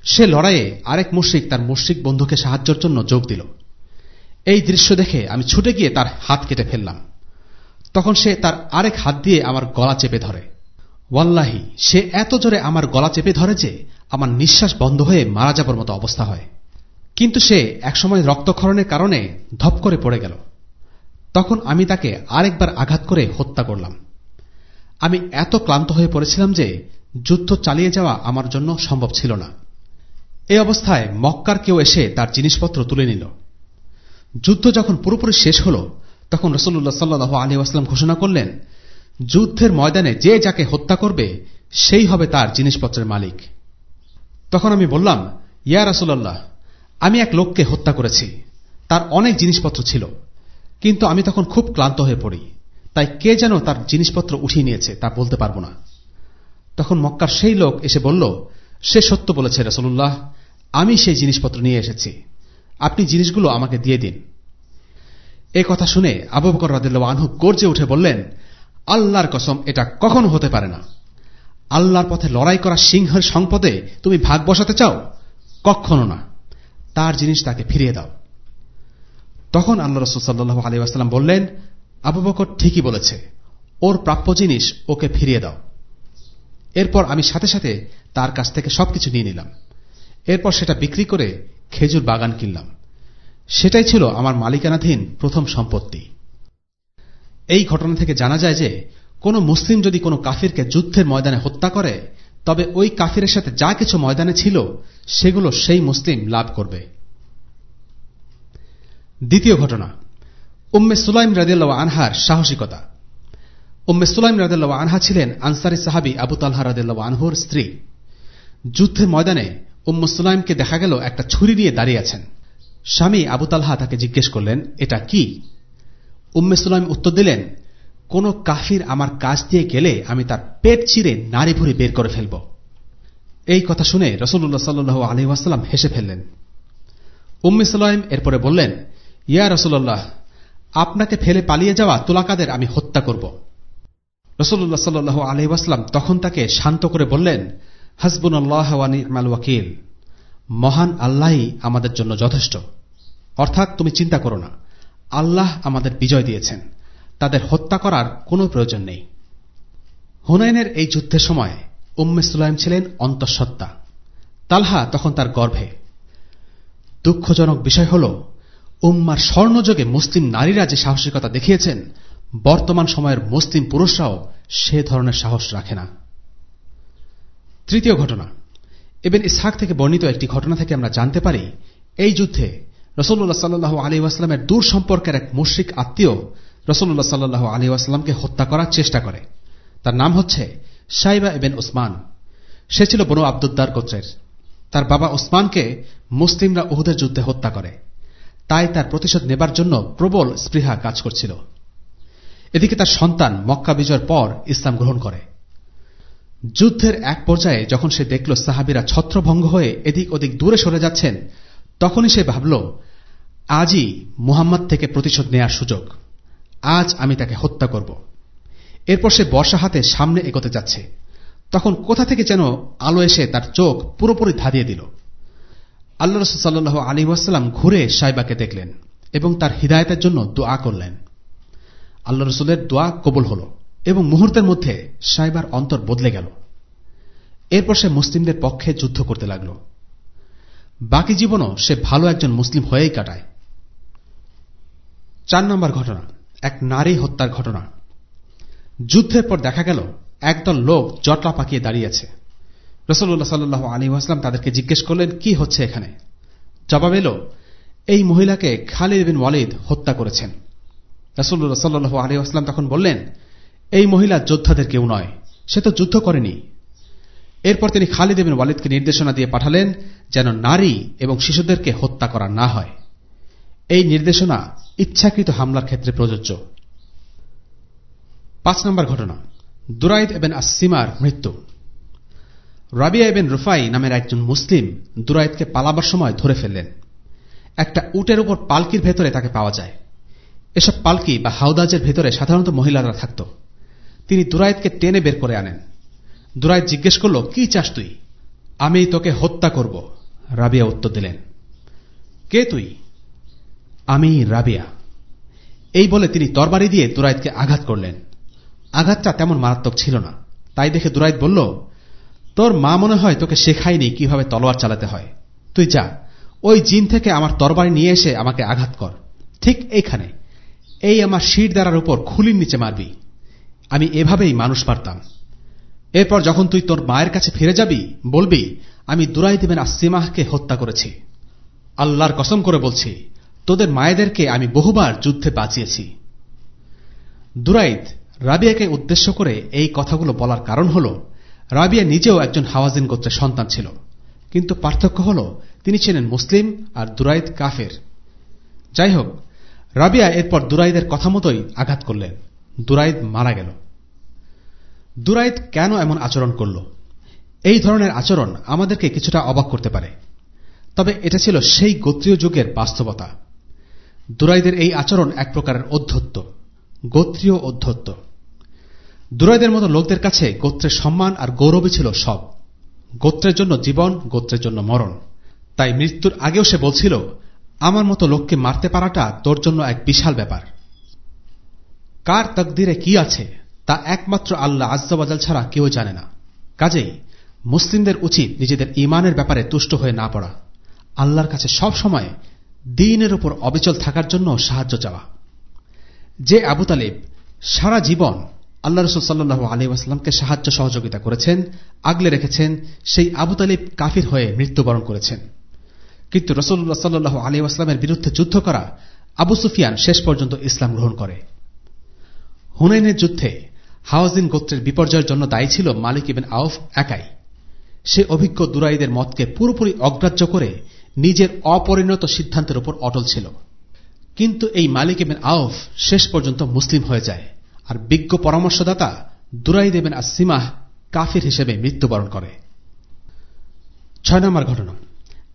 সে লড়াইয়ে আরেক মুশ্রিক তার মুশ্রিক বন্ধুকে সাহায্যের জন্য যোগ দিল। এই দৃশ্য দেখে আমি ছুটে গিয়ে তার হাত কেটে ফেললাম। তখন সে তার আরেক হাত দিয়ে আমার গলা চেপে ধরে। ওয়াল্লাহি, সে এত জোরে আমার গলা চেপে ধরে যে আমার নিঃশ্বাস বন্ধ হয়ে মারা যাবার মতো অবস্থা হয়। কিন্তু সে একসময় রক্তক্ষরণের কারণে ধপ করে পড়ে গেল। তখন আমি তাকে আরেকবার আঘাত করে হত্যা করলাম। আমি এত ক্লান্ত হয়ে পড়েছিলাম যে যুদ্ধ চালিয়ে যাওয়া আমার জন্য সম্ভব ছিল না। এই অবস্থায় মক্কার কেউ এসে তার জিনিসপত্র তুলে নিল। যুদ্ধ যখন পুরোপুরি শেষ হল, তখন রসুল্লাহ সাল্লাহ আলী আসলাম ঘোষণা করলেন, যুদ্ধের ময়দানে যে যাকে হত্যা করবে, সেই হবে তার জিনিসপত্রের মালিক। তখন আমি বললাম, ইয়া রাসুল্লাহ আমি এক লোককে হত্যা করেছি। তার অনেক জিনিসপত্র ছিল। কিন্তু আমি তখন খুব ক্লান্ত হয়ে পড়ি। তাই কে যেন তার জিনিসপত্র উঠিয়ে নিয়েছে তা বলতে পারব না। তখন মক্কার সেই লোক এসে বলল, সে সত্য বলেছে রসুল্লাহ আমি সেই জিনিসপত্র নিয়ে এসেছি। আপনি জিনিসগুলো আমাকে দিয়ে দিন। এই কথা শুনে আবু বকর রাদিল্লা আনহু গর্জে উঠে বললেন, আল্লাহর কসম, এটা কখনো হতে পারে না। আল্লাহর পথে লড়াই করা সিংহের সম্পদে তুমি ভাগ বসাতে চাও? কখনো না। তার জিনিস তাকে ফিরিয়ে দাও। তখন আল্লাহ রসুল সাল্লু আলী আসসালাম বললেন, আবু বকর ঠিকই বলেছে, ওর প্রাপ্য জিনিস ওকে ফিরিয়ে দাও। এরপর আমি সাথে সাথে তার কাছ থেকে সবকিছু নিয়ে নিলাম। এরপর সেটা বিক্রি করে খেজুর বাগান কিনলাম। সেটাই ছিল আমার মালিকানাধীন প্রথম সম্পত্তি। এই ঘটনা থেকে জানা যায় যে, কোনো মুসলিম যদি কোনো কাফিরকে যুদ্ধের ময়দানে হত্যা করে, তবে ওই কাফিরের সাথে যা কিছু ময়দানে ছিল, সেগুলো সেই মুসলিম লাভ করবে। দ্বিতীয় ঘটনা। উম্মে সুলাইম রাদিল্লা আনহার সাহসিকতা। উম্মে সুলাইম রাদিল্লা আনহা ছিলেন আনসারি সাহাবি আবু তাল্হা রাদিল্লা আনহুর স্ত্রী। যুদ্ধের ময়দানে উম্মে সুলাইমকে দেখা গেল একটা ছুরি নিয়ে দাঁড়িয়ে আছেন। স্বামী আবু তালহা তাকে জিজ্ঞেস করলেন, এটা কি? উম্মে সুলাইম উত্তর দিলেন, কোন কাফির আমার কাজ দিয়ে গেলে আমি তার পেট চিরে নারী ভুরি বের করে ফেলব। এই কথা শুনে রসুল্লাহ সাল্লু আলী ওয়াসাল্লাম হেসে ফেললেন। উম্মে সুলাইম এরপরে বললেন ইয়া রসুল্লাহ আপনাকে ফেলে পালিয়ে যাওয়া তোলাকাদের আমি হত্যা করব। রসুল্লাহ সাল্লু আলী ওয়াসাল্লাম তখন তাকে শান্ত করে বললেন হাসবুন আল্লাহ ওয়াকিল, মহান আল্লাহই আমাদের জন্য যথেষ্ট। অর্থাৎ তুমি চিন্তা করো না, আল্লাহ আমাদের বিজয় দিয়েছেন। তাদের হত্যা করার কোনো প্রয়োজন নেই। হুনাইনের এই যুদ্ধের সময় উম্মে সুলাইম ছিলেন অন্তঃসত্ত্বা। তালহা তখন তার গর্ভে। দুঃখজনক বিষয় হল উম্মার স্বর্ণযোগে মুসলিম নারীরা যে সাহসিকতা দেখিয়েছেন, বর্তমান সময়ের মুসলিম পুরুষরাও সে ধরনের সাহস রাখে না। তৃতীয় ঘটনা এবেন ইসহাক থেকে বর্ণিত একটি ঘটনা থেকে আমরা জানতে পারি, এই যুদ্ধে রসল্লাহ সাল্লু আলী ওয়াস্লামের দূর সম্পর্কের এক মুশ্রিক আত্মীয় রসল্লাহ সাল্লু আলী ওয়াস্লামকে হত্যা করার চেষ্টা করে। তার নাম হচ্ছে সাইবা এবেন ওসমান সে ছিল বনু আব্দুদ্দার গোত্রের। তার বাবা ওসমানকে মুসলিমরা উহুদের যুদ্ধে হত্যা করে। তাই তার প্রতিশোধ নেবার জন্য প্রবল স্পৃহা কাজ করছিল। এদিকে তার সন্তান মক্কা বিজয়ের পর ইসলাম গ্রহণ করে। যুদ্ধের এক পর্যায়ে যখন সে দেখল সাহাবিরা ছত্রভঙ্গ হয়ে এদিক ওদিক দূরে সরে যাচ্ছেন, তখনই সে ভাবল, আজই মুহাম্মদ থেকে প্রতিশোধ নেয়ার সুযোগ। আজ আমি তাকে হত্যা করব। এরপর সে বর্ষা হাতে সামনে এগোতে যাচ্ছে। তখন কোথা থেকে যেন আলো এসে তার চোখ পুরোপুরি ধাঁধিয়ে দিল। আল্লাহ রসুল্লাহ আলী ওয়াসাল্লাম ঘুরে সাইবাকে দেখলেন এবং তার হৃদায়তের জন্য দোয়া করলেন। আল্লাহ রসুলের দোয়া কবুল হল এবং মুহূর্তের মধ্যে সাইবার অন্তর বদলে গেল। এরপর সে মুসলিমদের পক্ষে যুদ্ধ করতে লাগল। বাকি জীবনও সে ভালো একজন মুসলিম হয়েই কাটায়। চার নম্বর ঘটনা, এক নারী হত্যার ঘটনা। যুদ্ধের পর দেখা গেল, একদল লোক জটলা পাকিয়ে দাঁড়িয়েছে রসুল্লাহ সাল্লু আলী আসলাম তাদেরকে জিজ্ঞেস করলেন, কি হচ্ছে এখানে? জবাব এলো, এই মহিলাকে খালিদ বিন ওয়ালিদ হত্যা করেছেন। রসুল্লাহ সাল্লু আলী আসলাম তখন বললেন, এই মহিলা যোদ্ধাদের কেউ নয়, সে তো যুদ্ধ করেনি। এরপর তিনি খালিদ বিন ওয়ালিদকে নির্দেশনা দিয়ে পাঠালেন, যেন নারী এবং শিশুদেরকে হত্যা করা না হয়। এই নির্দেশনা ইচ্ছাকৃত হামলার ক্ষেত্রে প্রযোজ্য। পাঁচ নম্বর ঘটনা, দুরাইদ এবেন আসিমার মৃত্যু। রাবিয়া এবেন রুফাই নামের একজন মুসলিম দুরাইদকে পালাবার সময় ধরে ফেললেন। একটা উটের উপর পালকির ভেতরে তাকে পাওয়া যায়। এসব পালকি বা হাউদাজের ভেতরে সাধারণত মহিলারা থাকত। তিনি দুরাইদকে টেনে বের করে আনেন। দুরাইদ জিজ্ঞেস করল, কি চাস তুই? আমি তোকে হত্যা করব। রাবিয়া উত্তর দিলেন, কে তুই? আমি রাবিয়া। এই বলে তিনি তরবারি দিয়ে দুরাইদকে আঘাত করলেন। আঘাতটা তেমন মারাত্মক ছিল না। তাই দেখে দুরাইদ বলল তোর মা মনে হয় তোকে শেখায়নি কীভাবে তলোয়ার চালাতে হয়। তুই যা, ওই জিন থেকে আমার তরবারি নিয়ে এসে আমাকে আঘাত কর। ঠিক এইখানে। এই আমার শির দ্বারার উপর খুলির নিচে মারবি। আমি এভাবেই মানুষ পারতাম। এরপর যখন তুই তোর মায়ের কাছে ফিরে যাবি, বলবি, আমি দুরাই দিবেন আসিমাহকে হত্যা করেছি। আল্লাহর কসম করে বলছি, তোদের মায়েদেরকে আমি বহুবার যুদ্ধে বাঁচিয়েছি। দুরাইদ রাবিয়াকে উদ্দেশ্য করে এই কথাগুলো বলার কারণ হল রাবিয়া নিজেও একজন হাওয়াজিন গোত্রের সন্তান ছিল। কিন্তু পার্থক্য হল, তিনি ছিলেন মুসলিম আর দুরাইদ কাফের। যাই হোক রাবিয়া এরপর দুরাইদের কথা মতোই আঘাত করলেন। দুরাইদ মারা গেল। দুরাইদ কেন এমন আচরণ করল? এই ধরনের আচরণ আমাদেরকে কিছুটা অবাক করতে পারে। তবে এটা ছিল সেই গোত্রীয় যুগের বাস্তবতা। দুরাইদের এই আচরণ এক প্রকারের অধ্যত্ত, গোত্রীয় অধ্যত্ত। দুরাইদের মতো লোকদের কাছে গোত্রের সম্মান আর গৌরবই ছিল সব। গোত্রের জন্য জীবন, গোত্রের জন্য মরণ। তাই মৃত্যুর আগেও সে বলছিল, আমার মতো লোককে মারতে পারাটা তোর জন্য এক বিশাল ব্যাপার। কার তকদিরে কি আছে, তা একমাত্র আল্লাহ আজ্জাবাজাল ছাড়া কেউ জানে না। কাজেই মুসলিমদের উচিত নিজেদের ইমানের ব্যাপারে তুষ্ট হয়ে না পড়া। আল্লাহর কাছে সব সময় দিনের উপর অবিচল থাকার জন্য সাহায্য চাওয়া। যে আবু তালিব সারা জীবন আল্লাহ রসুল সাল্লু আলী আসলামকে সাহায্য সহযোগিতা করেছেন, আগলে রেখেছেন, সেই আবু তালিব কাফির হয়ে মৃত্যুবরণ করেছেন। কিন্তু রসুল্লাহ সাল্লু আলী আসলামের বিরুদ্ধে যুদ্ধ করা আবু সুফিয়ান শেষ পর্যন্ত ইসলাম গ্রহণ করে। হুনাইনের যুদ্ধে হাওয়াজিন গোত্রের বিপর্যয়ের জন্য দায়ী ছিল মালিক ইবেন আউফ একাই। সে অভিজ্ঞ দুরাইদের মতকে পুরোপুরি অগ্রাহ্য করে নিজের অপরিণত সিদ্ধান্তের উপর অটল ছিল। কিন্তু এই মালিক এবেন আউফ শেষ পর্যন্ত মুসলিম হয়ে যায়। আর বিজ্ঞ পরামর্শদাতা দুরাই দেবেন আসিমাহ কাফির হিসেবে মৃত্যুবরণ করে। ছয় নম্বর ঘটনা।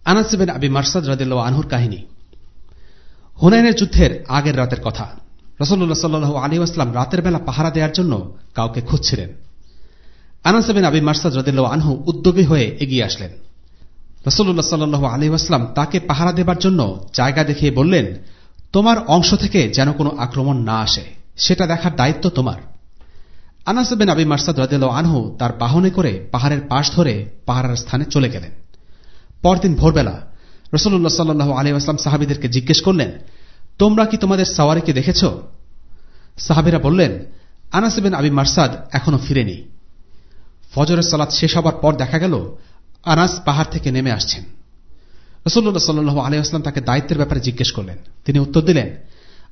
আনাসিবেন আবি মারসাদ রাদিল্লা আনহুর কাহিনী। হুনাইনের যুদ্ধের আগের রাতের কথা। রসল্লাহ সাল্লু আসলাম রাতের বেলা পাহারা দেওয়ার জন্য কাউকে খুঁজছিলেন। আনাসেবেন আবি মারসাদ রদিল্লা আনহু উদ্যোগী হয়ে এগিয়ে আসলেন। রসল্লাহ সাল্লু আলী আসলাম তাকে পাহারা দেবার জন্য জায়গা দেখিয়ে বললেন, তোমার অংশ থেকে যেন কোনো আক্রমণ না আসে। সেটা দেখার দায়িত্ব তোমার। আনাসেবেন আবি মারসাদ রদিল আনহু তার বাহনে করে পাহাড়ের পাশ ধরে পাহারার স্থানে চলে গেলেন। পরদিন ভোরবেলা রসল্লাহ সাল্লু আলী আসলাম সাহাবিদেরকে জিজ্ঞেস করলেন, তোমরা কি তোমাদের সাওয়ারিকে দেখেছ? সাহাবিরা বললেন আনাসেবেন আবি মারসাদ এখনও ফিরেনি। ফজরের সালাদ শেষ হবার পর দেখা গেল আনাস পাহাড় থেকে নেমে আসছেন। রসল্লাহ সাল্লু আলিয়াস্লাম তাকে দায়িত্বের ব্যাপারে জিজ্ঞেস করলেন। তিনি উত্তর দিলেন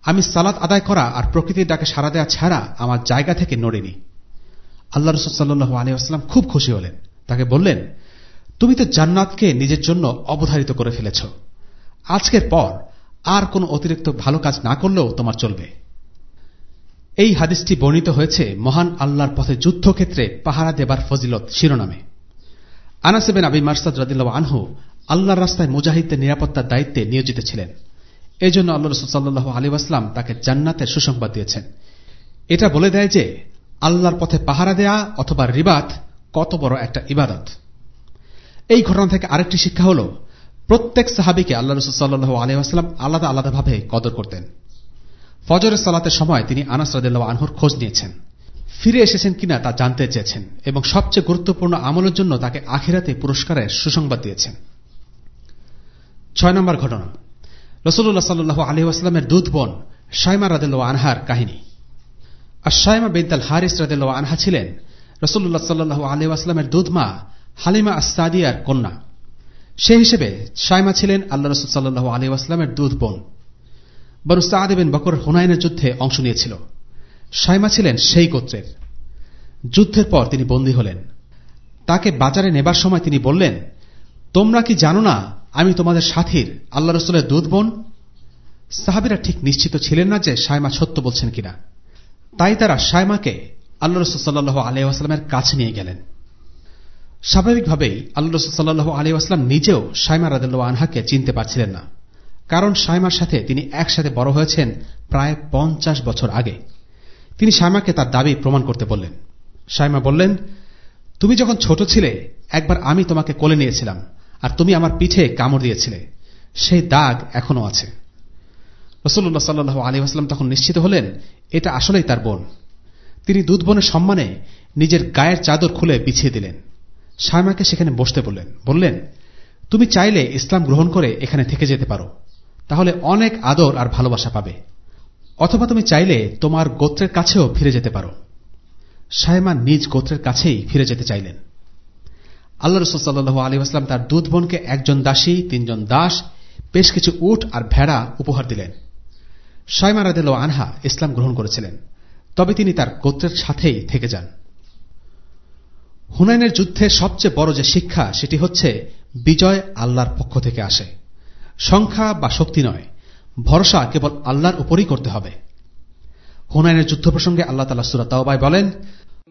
আমি সালাত আদায় করা আর প্রকৃতির ডাকে সারা দেওয়া ছাড়া আমার জায়গা থেকে নড়িনি। আল্লাহ রসুল সাল্লু আলিয়াস্লাম খুব খুশি হলেন। তাকে বললেন, তুমি তো জান্নাতকে নিজের জন্য অবধারিত করে ফেলেছ। আজকের পর আর কোন অতিরিক্ত ভালো কাজ না করলেও তোমার চলবে। এই হাদিসটি বর্ণিত হয়েছে মহান আল্লাহর পথে যুদ্ধক্ষেত্রে পাহারা দেবার ফজিলত শিরোনামে। আনাসেবেন আবি মারসাদ রদিল্লা আনহু আল্লাহর রাস্তায় মুজাহিদদের নিরাপত্তার দায়িত্বে নিয়োজিত ছিলেন। এই জন্য আল্লাহ রসুল সাল্লু আলী আসলাম তাকে জান্নাতের সুসংবাদ দিয়েছেন। এটা বলে দেয় যে, আল্লাহর পথে পাহারা দেয়া অথবা রিবাত কত বড় একটা ইবাদত। এই ঘটনা থেকে আরেকটি শিক্ষা হল, প্রত্যেক সাহাবিকে আল্লাহ রসুল সাল্লু আলিহাস্লাম আলাদা আলাদাভাবে কদর করতেন। ফজরের সালাতের সময় তিনি আনাস রাদিল্লা আনহুর খোঁজ নিয়েছেন। ফিরে এসেছেন কিনা তা জানতে চেয়েছেন এবং সবচেয়ে গুরুত্বপূর্ণ আমলের জন্য তাকে আখিরাতে পুরস্কারের সুসংবাদ দিয়েছেন। ছয় নম্বর ঘটনা। রসুল্লাহ সাল্লু আলহিহাস্লামের দুধ বোন শাইমা রাদেল আনহার কাহিনী। আর শাইমা বেন্তাল হারিস রাদেল আনহা ছিলেন রসুল্লাহ সাল্লু আলহ আসলামের দুধমা হালিমা আসাদিয়ার কন্যা। সে হিসেবে সাইমা ছিলেন আল্লাহ রসুল সাল্লু আলহ আসলামের দুধ বোন। বিন বকর হুনায়নের যুদ্ধে অংশ নিয়েছিল। সাইমা ছিলেন সেই গোত্রের। যুদ্ধের পর তিনি বন্দী হলেন। তাকে বাজারে নেবার সময় তিনি বললেন, তোমরা কি জানো না আমি তোমাদের সাথীর, আল্লাহ রসুলের দুধ বোন। সাহাবিরা ঠিক নিশ্চিত ছিলেন না যে সাইমা সত্য বলছেন কিনা। তাই তারা সাইমাকে আল্লাহ রসুল সাল্লু আলহামের কাছে নিয়ে গেলেন। স্বাভাবিকভাবেই আল্লাহ রসুল সাল্লু আলহাম নিজেও সাইমা রাদুল্লাহ আনহাকে চিনতে পারছিলেন না। কারণ সাইমার সাথে তিনি একসাথে বড় হয়েছেন প্রায় পঞ্চাশ বছর আগে। তিনি সাইমাকে তার দাবি প্রমাণ করতে বললেন। সাইমা বললেন, তুমি যখন ছোট ছিলে, একবার আমি তোমাকে কোলে নিয়েছিলাম। আর তুমি আমার পিঠে কামড় দিয়েছিলে। সেই দাগ এখনও আছে। রসুল্লাহ সাল্লু আলী আসলাম তখন নিশ্চিত হলেন, এটা আসলেই তার বোন। তিনি দুধ বোনের সম্মানে নিজের গায়ের চাদর খুলে বিছিয়ে দিলেন। সাইমাকে সেখানে বসতে বললেন বললেন, তুমি চাইলে ইসলাম গ্রহণ করে এখানে থেকে যেতে পারো। তাহলে অনেক আদর আর ভালোবাসা পাবে। অথবা তুমি চাইলে তোমার গোত্রের কাছেও ফিরে যেতে পারো। সাইমা নিজ গোত্রের কাছেই ফিরে যেতে চাইলেন। আল্লাহ রসুল সাল্লু আলী আসলাম তার দুধ বোনকে একজন দাসী, তিনজন দাস, বেশ কিছু উট আর ভেড়া উপহার দিলেন। সাইমা রাদেল আনহা ইসলাম গ্রহণ করেছিলেন। তবে তিনি তার গোত্রের সাথেই থেকে যান। হুনাইনের যুদ্ধে সবচেয়ে বড় যে শিক্ষা, সেটি হচ্ছে বিজয় আল্লাহর পক্ষ থেকে আসে। সংখ্যা বা শক্তি নয়, ভরসা কেবল আল্লাহর উপরই করতে হবে। হুনাইনের যুদ্ধ প্রসঙ্গে আল্লাহ তালা সুরাতাওবায় বলেন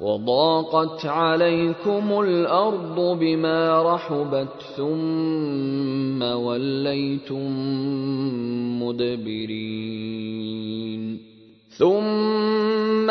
وضاقت عليكم الأرض بما رحبت ثم وليتم مدبرين. ثم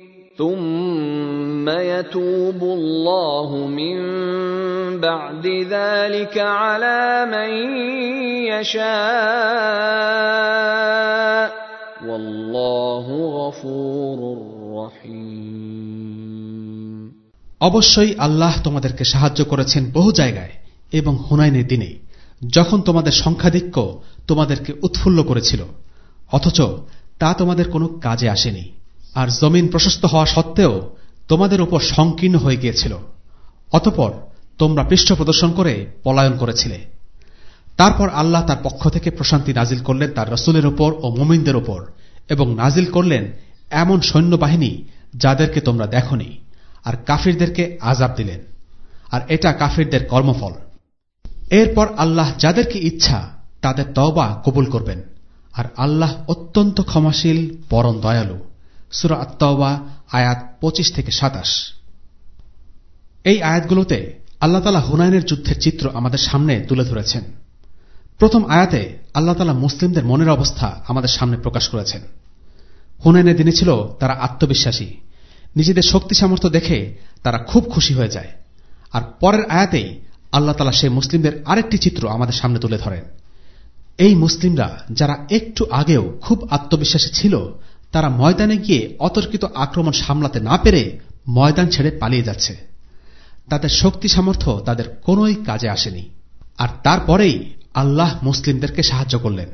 ثم يتوب الله من بعد ذلك على من يشاء والله غفور رحيم অবশ্যই আল্লাহ তোমাদেরকে সাহায্য করেছেন বহু জায়গায় এবং হুনাইনের দিনে যখন তোমাদের সংখ্যাধিক্য তোমাদেরকে উৎফুল্ল করেছিল অথচ তা তোমাদের কোনো কাজে আসেনি আর জমিন প্রশস্ত হওয়া সত্ত্বেও তোমাদের উপর সংকীর্ণ হয়ে গিয়েছিল। অতপর তোমরা পৃষ্ঠ প্রদর্শন করে পলায়ন করেছিলে। তারপর আল্লাহ তার পক্ষ থেকে প্রশান্তি নাজিল করলেন তার রসুলের ওপর ও মোমিনদের ওপর এবং নাজিল করলেন এমন সৈন্যবাহিনী যাদেরকে তোমরা দেখনি আর কাফিরদেরকে আজাব দিলেন। আর এটা কাফিরদের কর্মফল। এরপর আল্লাহ যাদেরকে ইচ্ছা তাদের তওবা কবুল করবেন। আর আল্লাহ অত্যন্ত ক্ষমাশীল, পরম দয়ালু। সুরা আত্মবা আয়াত পঁচিশ থেকে সাতাশ। এই আয়াতগুলোতে আল্লাহ তালা হুনায়নের যুদ্ধের চিত্র আমাদের সামনে তুলে ধরেছেন। প্রথম আয়াতে আল্লাহ তালা মুসলিমদের মনের অবস্থা আমাদের সামনে প্রকাশ করেছেন। হুনায়নের দিনে ছিল তারা আত্মবিশ্বাসী। নিজেদের শক্তি সামর্থ্য দেখে তারা খুব খুশি হয়ে যায়। আর পরের আয়াতেই আল্লাহ তালা সেই মুসলিমদের আরেকটি চিত্র আমাদের সামনে তুলে ধরেন। এই মুসলিমরা যারা একটু আগেও খুব আত্মবিশ্বাসী ছিল তারা ময়দানে গিয়ে অতর্কিত আক্রমণ সামলাতে না পেরে ময়দান ছেড়ে পালিয়ে যাচ্ছে। তাদের শক্তি সামর্থ্য তাদের কোনোই কাজে আসেনি। আর তারপরেই আল্লাহ মুসলিমদেরকে সাহায্য করলেন।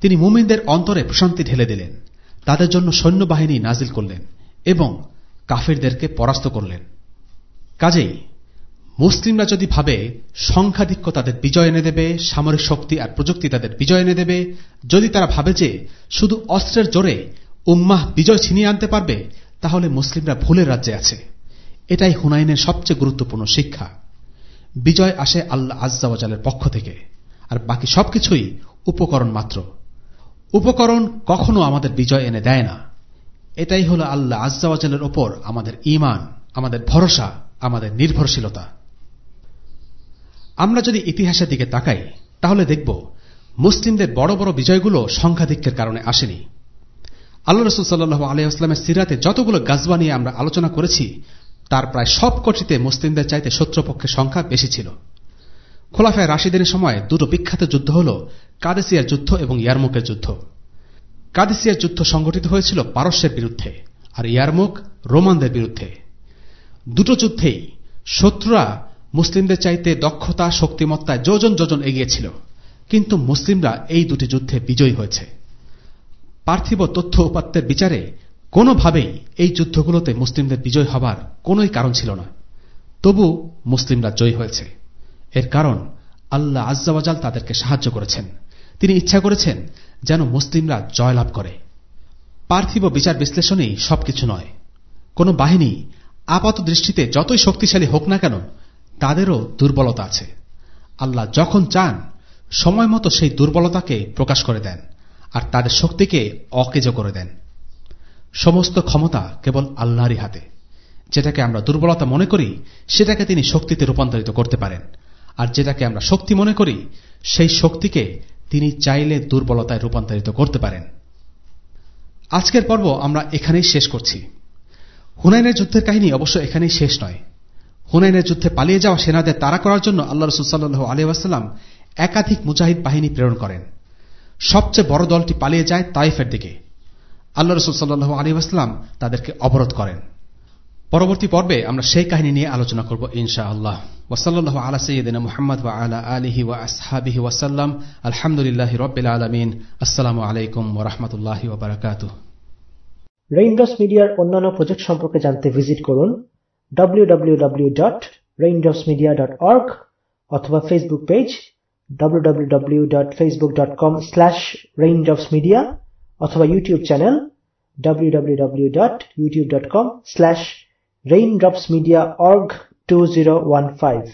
তিনি মুমিনদের অন্তরে প্রশান্তি ঢেলে দিলেন। তাদের জন্য সৈন্যবাহিনী নাজিল করলেন এবং কাফিরদেরকে পরাস্ত করলেন। কাজেই মুসলিমরা যদি ভাবে সংখ্যাধিক্য তাদের বিজয় এনে দেবে, সামরিক শক্তি আর প্রযুক্তি তাদের বিজয় এনে দেবে, যদি তারা ভাবে যে শুধু অস্ত্রের জোরে উম্মাহ বিজয় ছিনিয়ে আনতে পারবে, তাহলে মুসলিমরা ভুলের রাজ্যে আছে। এটাই হুনাইনের সবচেয়ে গুরুত্বপূর্ণ শিক্ষা। বিজয় আসে আল্লাহ আজ্জাওয়াজালের পক্ষ থেকে, আর বাকি সবকিছুই উপকরণ মাত্র। উপকরণ কখনো আমাদের বিজয় এনে দেয় না। এটাই হল আল্লাহ আজ্জাওয়াজালের ওপর আমাদের ইমান আমাদের ভরসা, আমাদের নির্ভরশীলতা। আমরা যদি ইতিহাসের দিকে তাকাই, তাহলে দেখব মুসলিমদের বড় বড় বিজয়গুলো সংখ্যাধিক্যের কারণে আসেনি। আল্লাহ রসুল সাল্লাহ আলিয়াস্লামের সিরাতে যতগুলো গাজবা নিয়ে আমরা আলোচনা করেছি, তার প্রায় সব কটিতে মুসলিমদের চাইতে শত্রুপক্ষের সংখ্যা বেশি ছিল। খোলাফায় রাশিদের সময় দুটো বিখ্যাত যুদ্ধ হল কাদেসিয়ার যুদ্ধ এবং ইয়ারমুকের যুদ্ধ। কাদেসিয়ার যুদ্ধ সংগঠিত হয়েছিল পারস্যের বিরুদ্ধে আর ইয়ারমুক রোমানদের বিরুদ্ধে। দুটো যুদ্ধেই শত্রুরা মুসলিমদের চাইতে দক্ষতা, শক্তিমত্তায় যোজন যোজন এগিয়েছিল, কিন্তু মুসলিমরা এই দুটি যুদ্ধে বিজয়ী হয়েছে। পার্থিব তথ্য উপাত্তের বিচারে কোনোভাবেই এই যুদ্ধগুলোতে মুসলিমদের বিজয় হবার কোনোই কারণ ছিল না। তবু মুসলিমরা জয়ী হয়েছে। এর কারণ আল্লাহ আজ্জাওয়াজাল তাদেরকে সাহায্য করেছেন। তিনি ইচ্ছা করেছেন যেন মুসলিমরা জয়লাভ করে। পার্থিব বিচার বিশ্লেষণেই সবকিছু নয়। কোন বাহিনী আপাত দৃষ্টিতে যতই শক্তিশালী হোক না কেন, তাদেরও দুর্বলতা আছে। আল্লাহ যখন চান, সময় মতো সেই দুর্বলতাকে প্রকাশ করে দেন। আর তাদের শক্তিকে অকেজ করে দেন। সমস্ত ক্ষমতা কেবল আল্লাহরই হাতে। যেটাকে আমরা দুর্বলতা মনে করি, সেটাকে তিনি শক্তিতে রূপান্তরিত করতে পারেন। আর যেটাকে আমরা শক্তি মনে করি, সেই শক্তিকে তিনি চাইলে দুর্বলতায় রূপান্তরিত করতে পারেন। আজকের পর্ব আমরা এখানেই শেষ করছি। হুনাইনের যুদ্ধের কাহিনী অবশ্য এখানেই শেষ নয়। হুনাইনের যুদ্ধে পালিয়ে যাওয়া সেনাদের তাড়া করার জন্য আল্লাহ রসুলসাল্লু আলিয়াস্লাম একাধিক মুজাহিদ বাহিনী প্রেরণ করেন। সবচেয়ে বড় দলটি পালিয়ে যায় তাইফের দিকে। আল্লাহ রসুল সাল্লু আলিবাস্লাম তাদেরকে অবরোধ করেন। পরবর্তী পর্বে আমরা সেই কাহিনী নিয়ে আলোচনা করব ইনশা আল্লাহ ওসাল্লাহ আলা সঈদিন মোহাম্মদ ওয়া আলা আলিহি ওয়া আসহাবিহি ওয়াসাল্লাম আলহামদুলিল্লাহ রবিল আলমিন। আসসালামু আলাইকুম ওরহমতুল্লাহ ওবরাকাত রেইনড্রপস মিডিয়ার অন্যান্য প্রজেক্ট সম্পর্কে জানতে ভিজিট করুন রেইনডস মিডিয়া ডট www.raindropsmedia.org অথবা Facebook page www.facebook.com/raindropsmedia অথবা ইউটিউব চ্যানেল www.youtube.com/raindropsmediaorg2015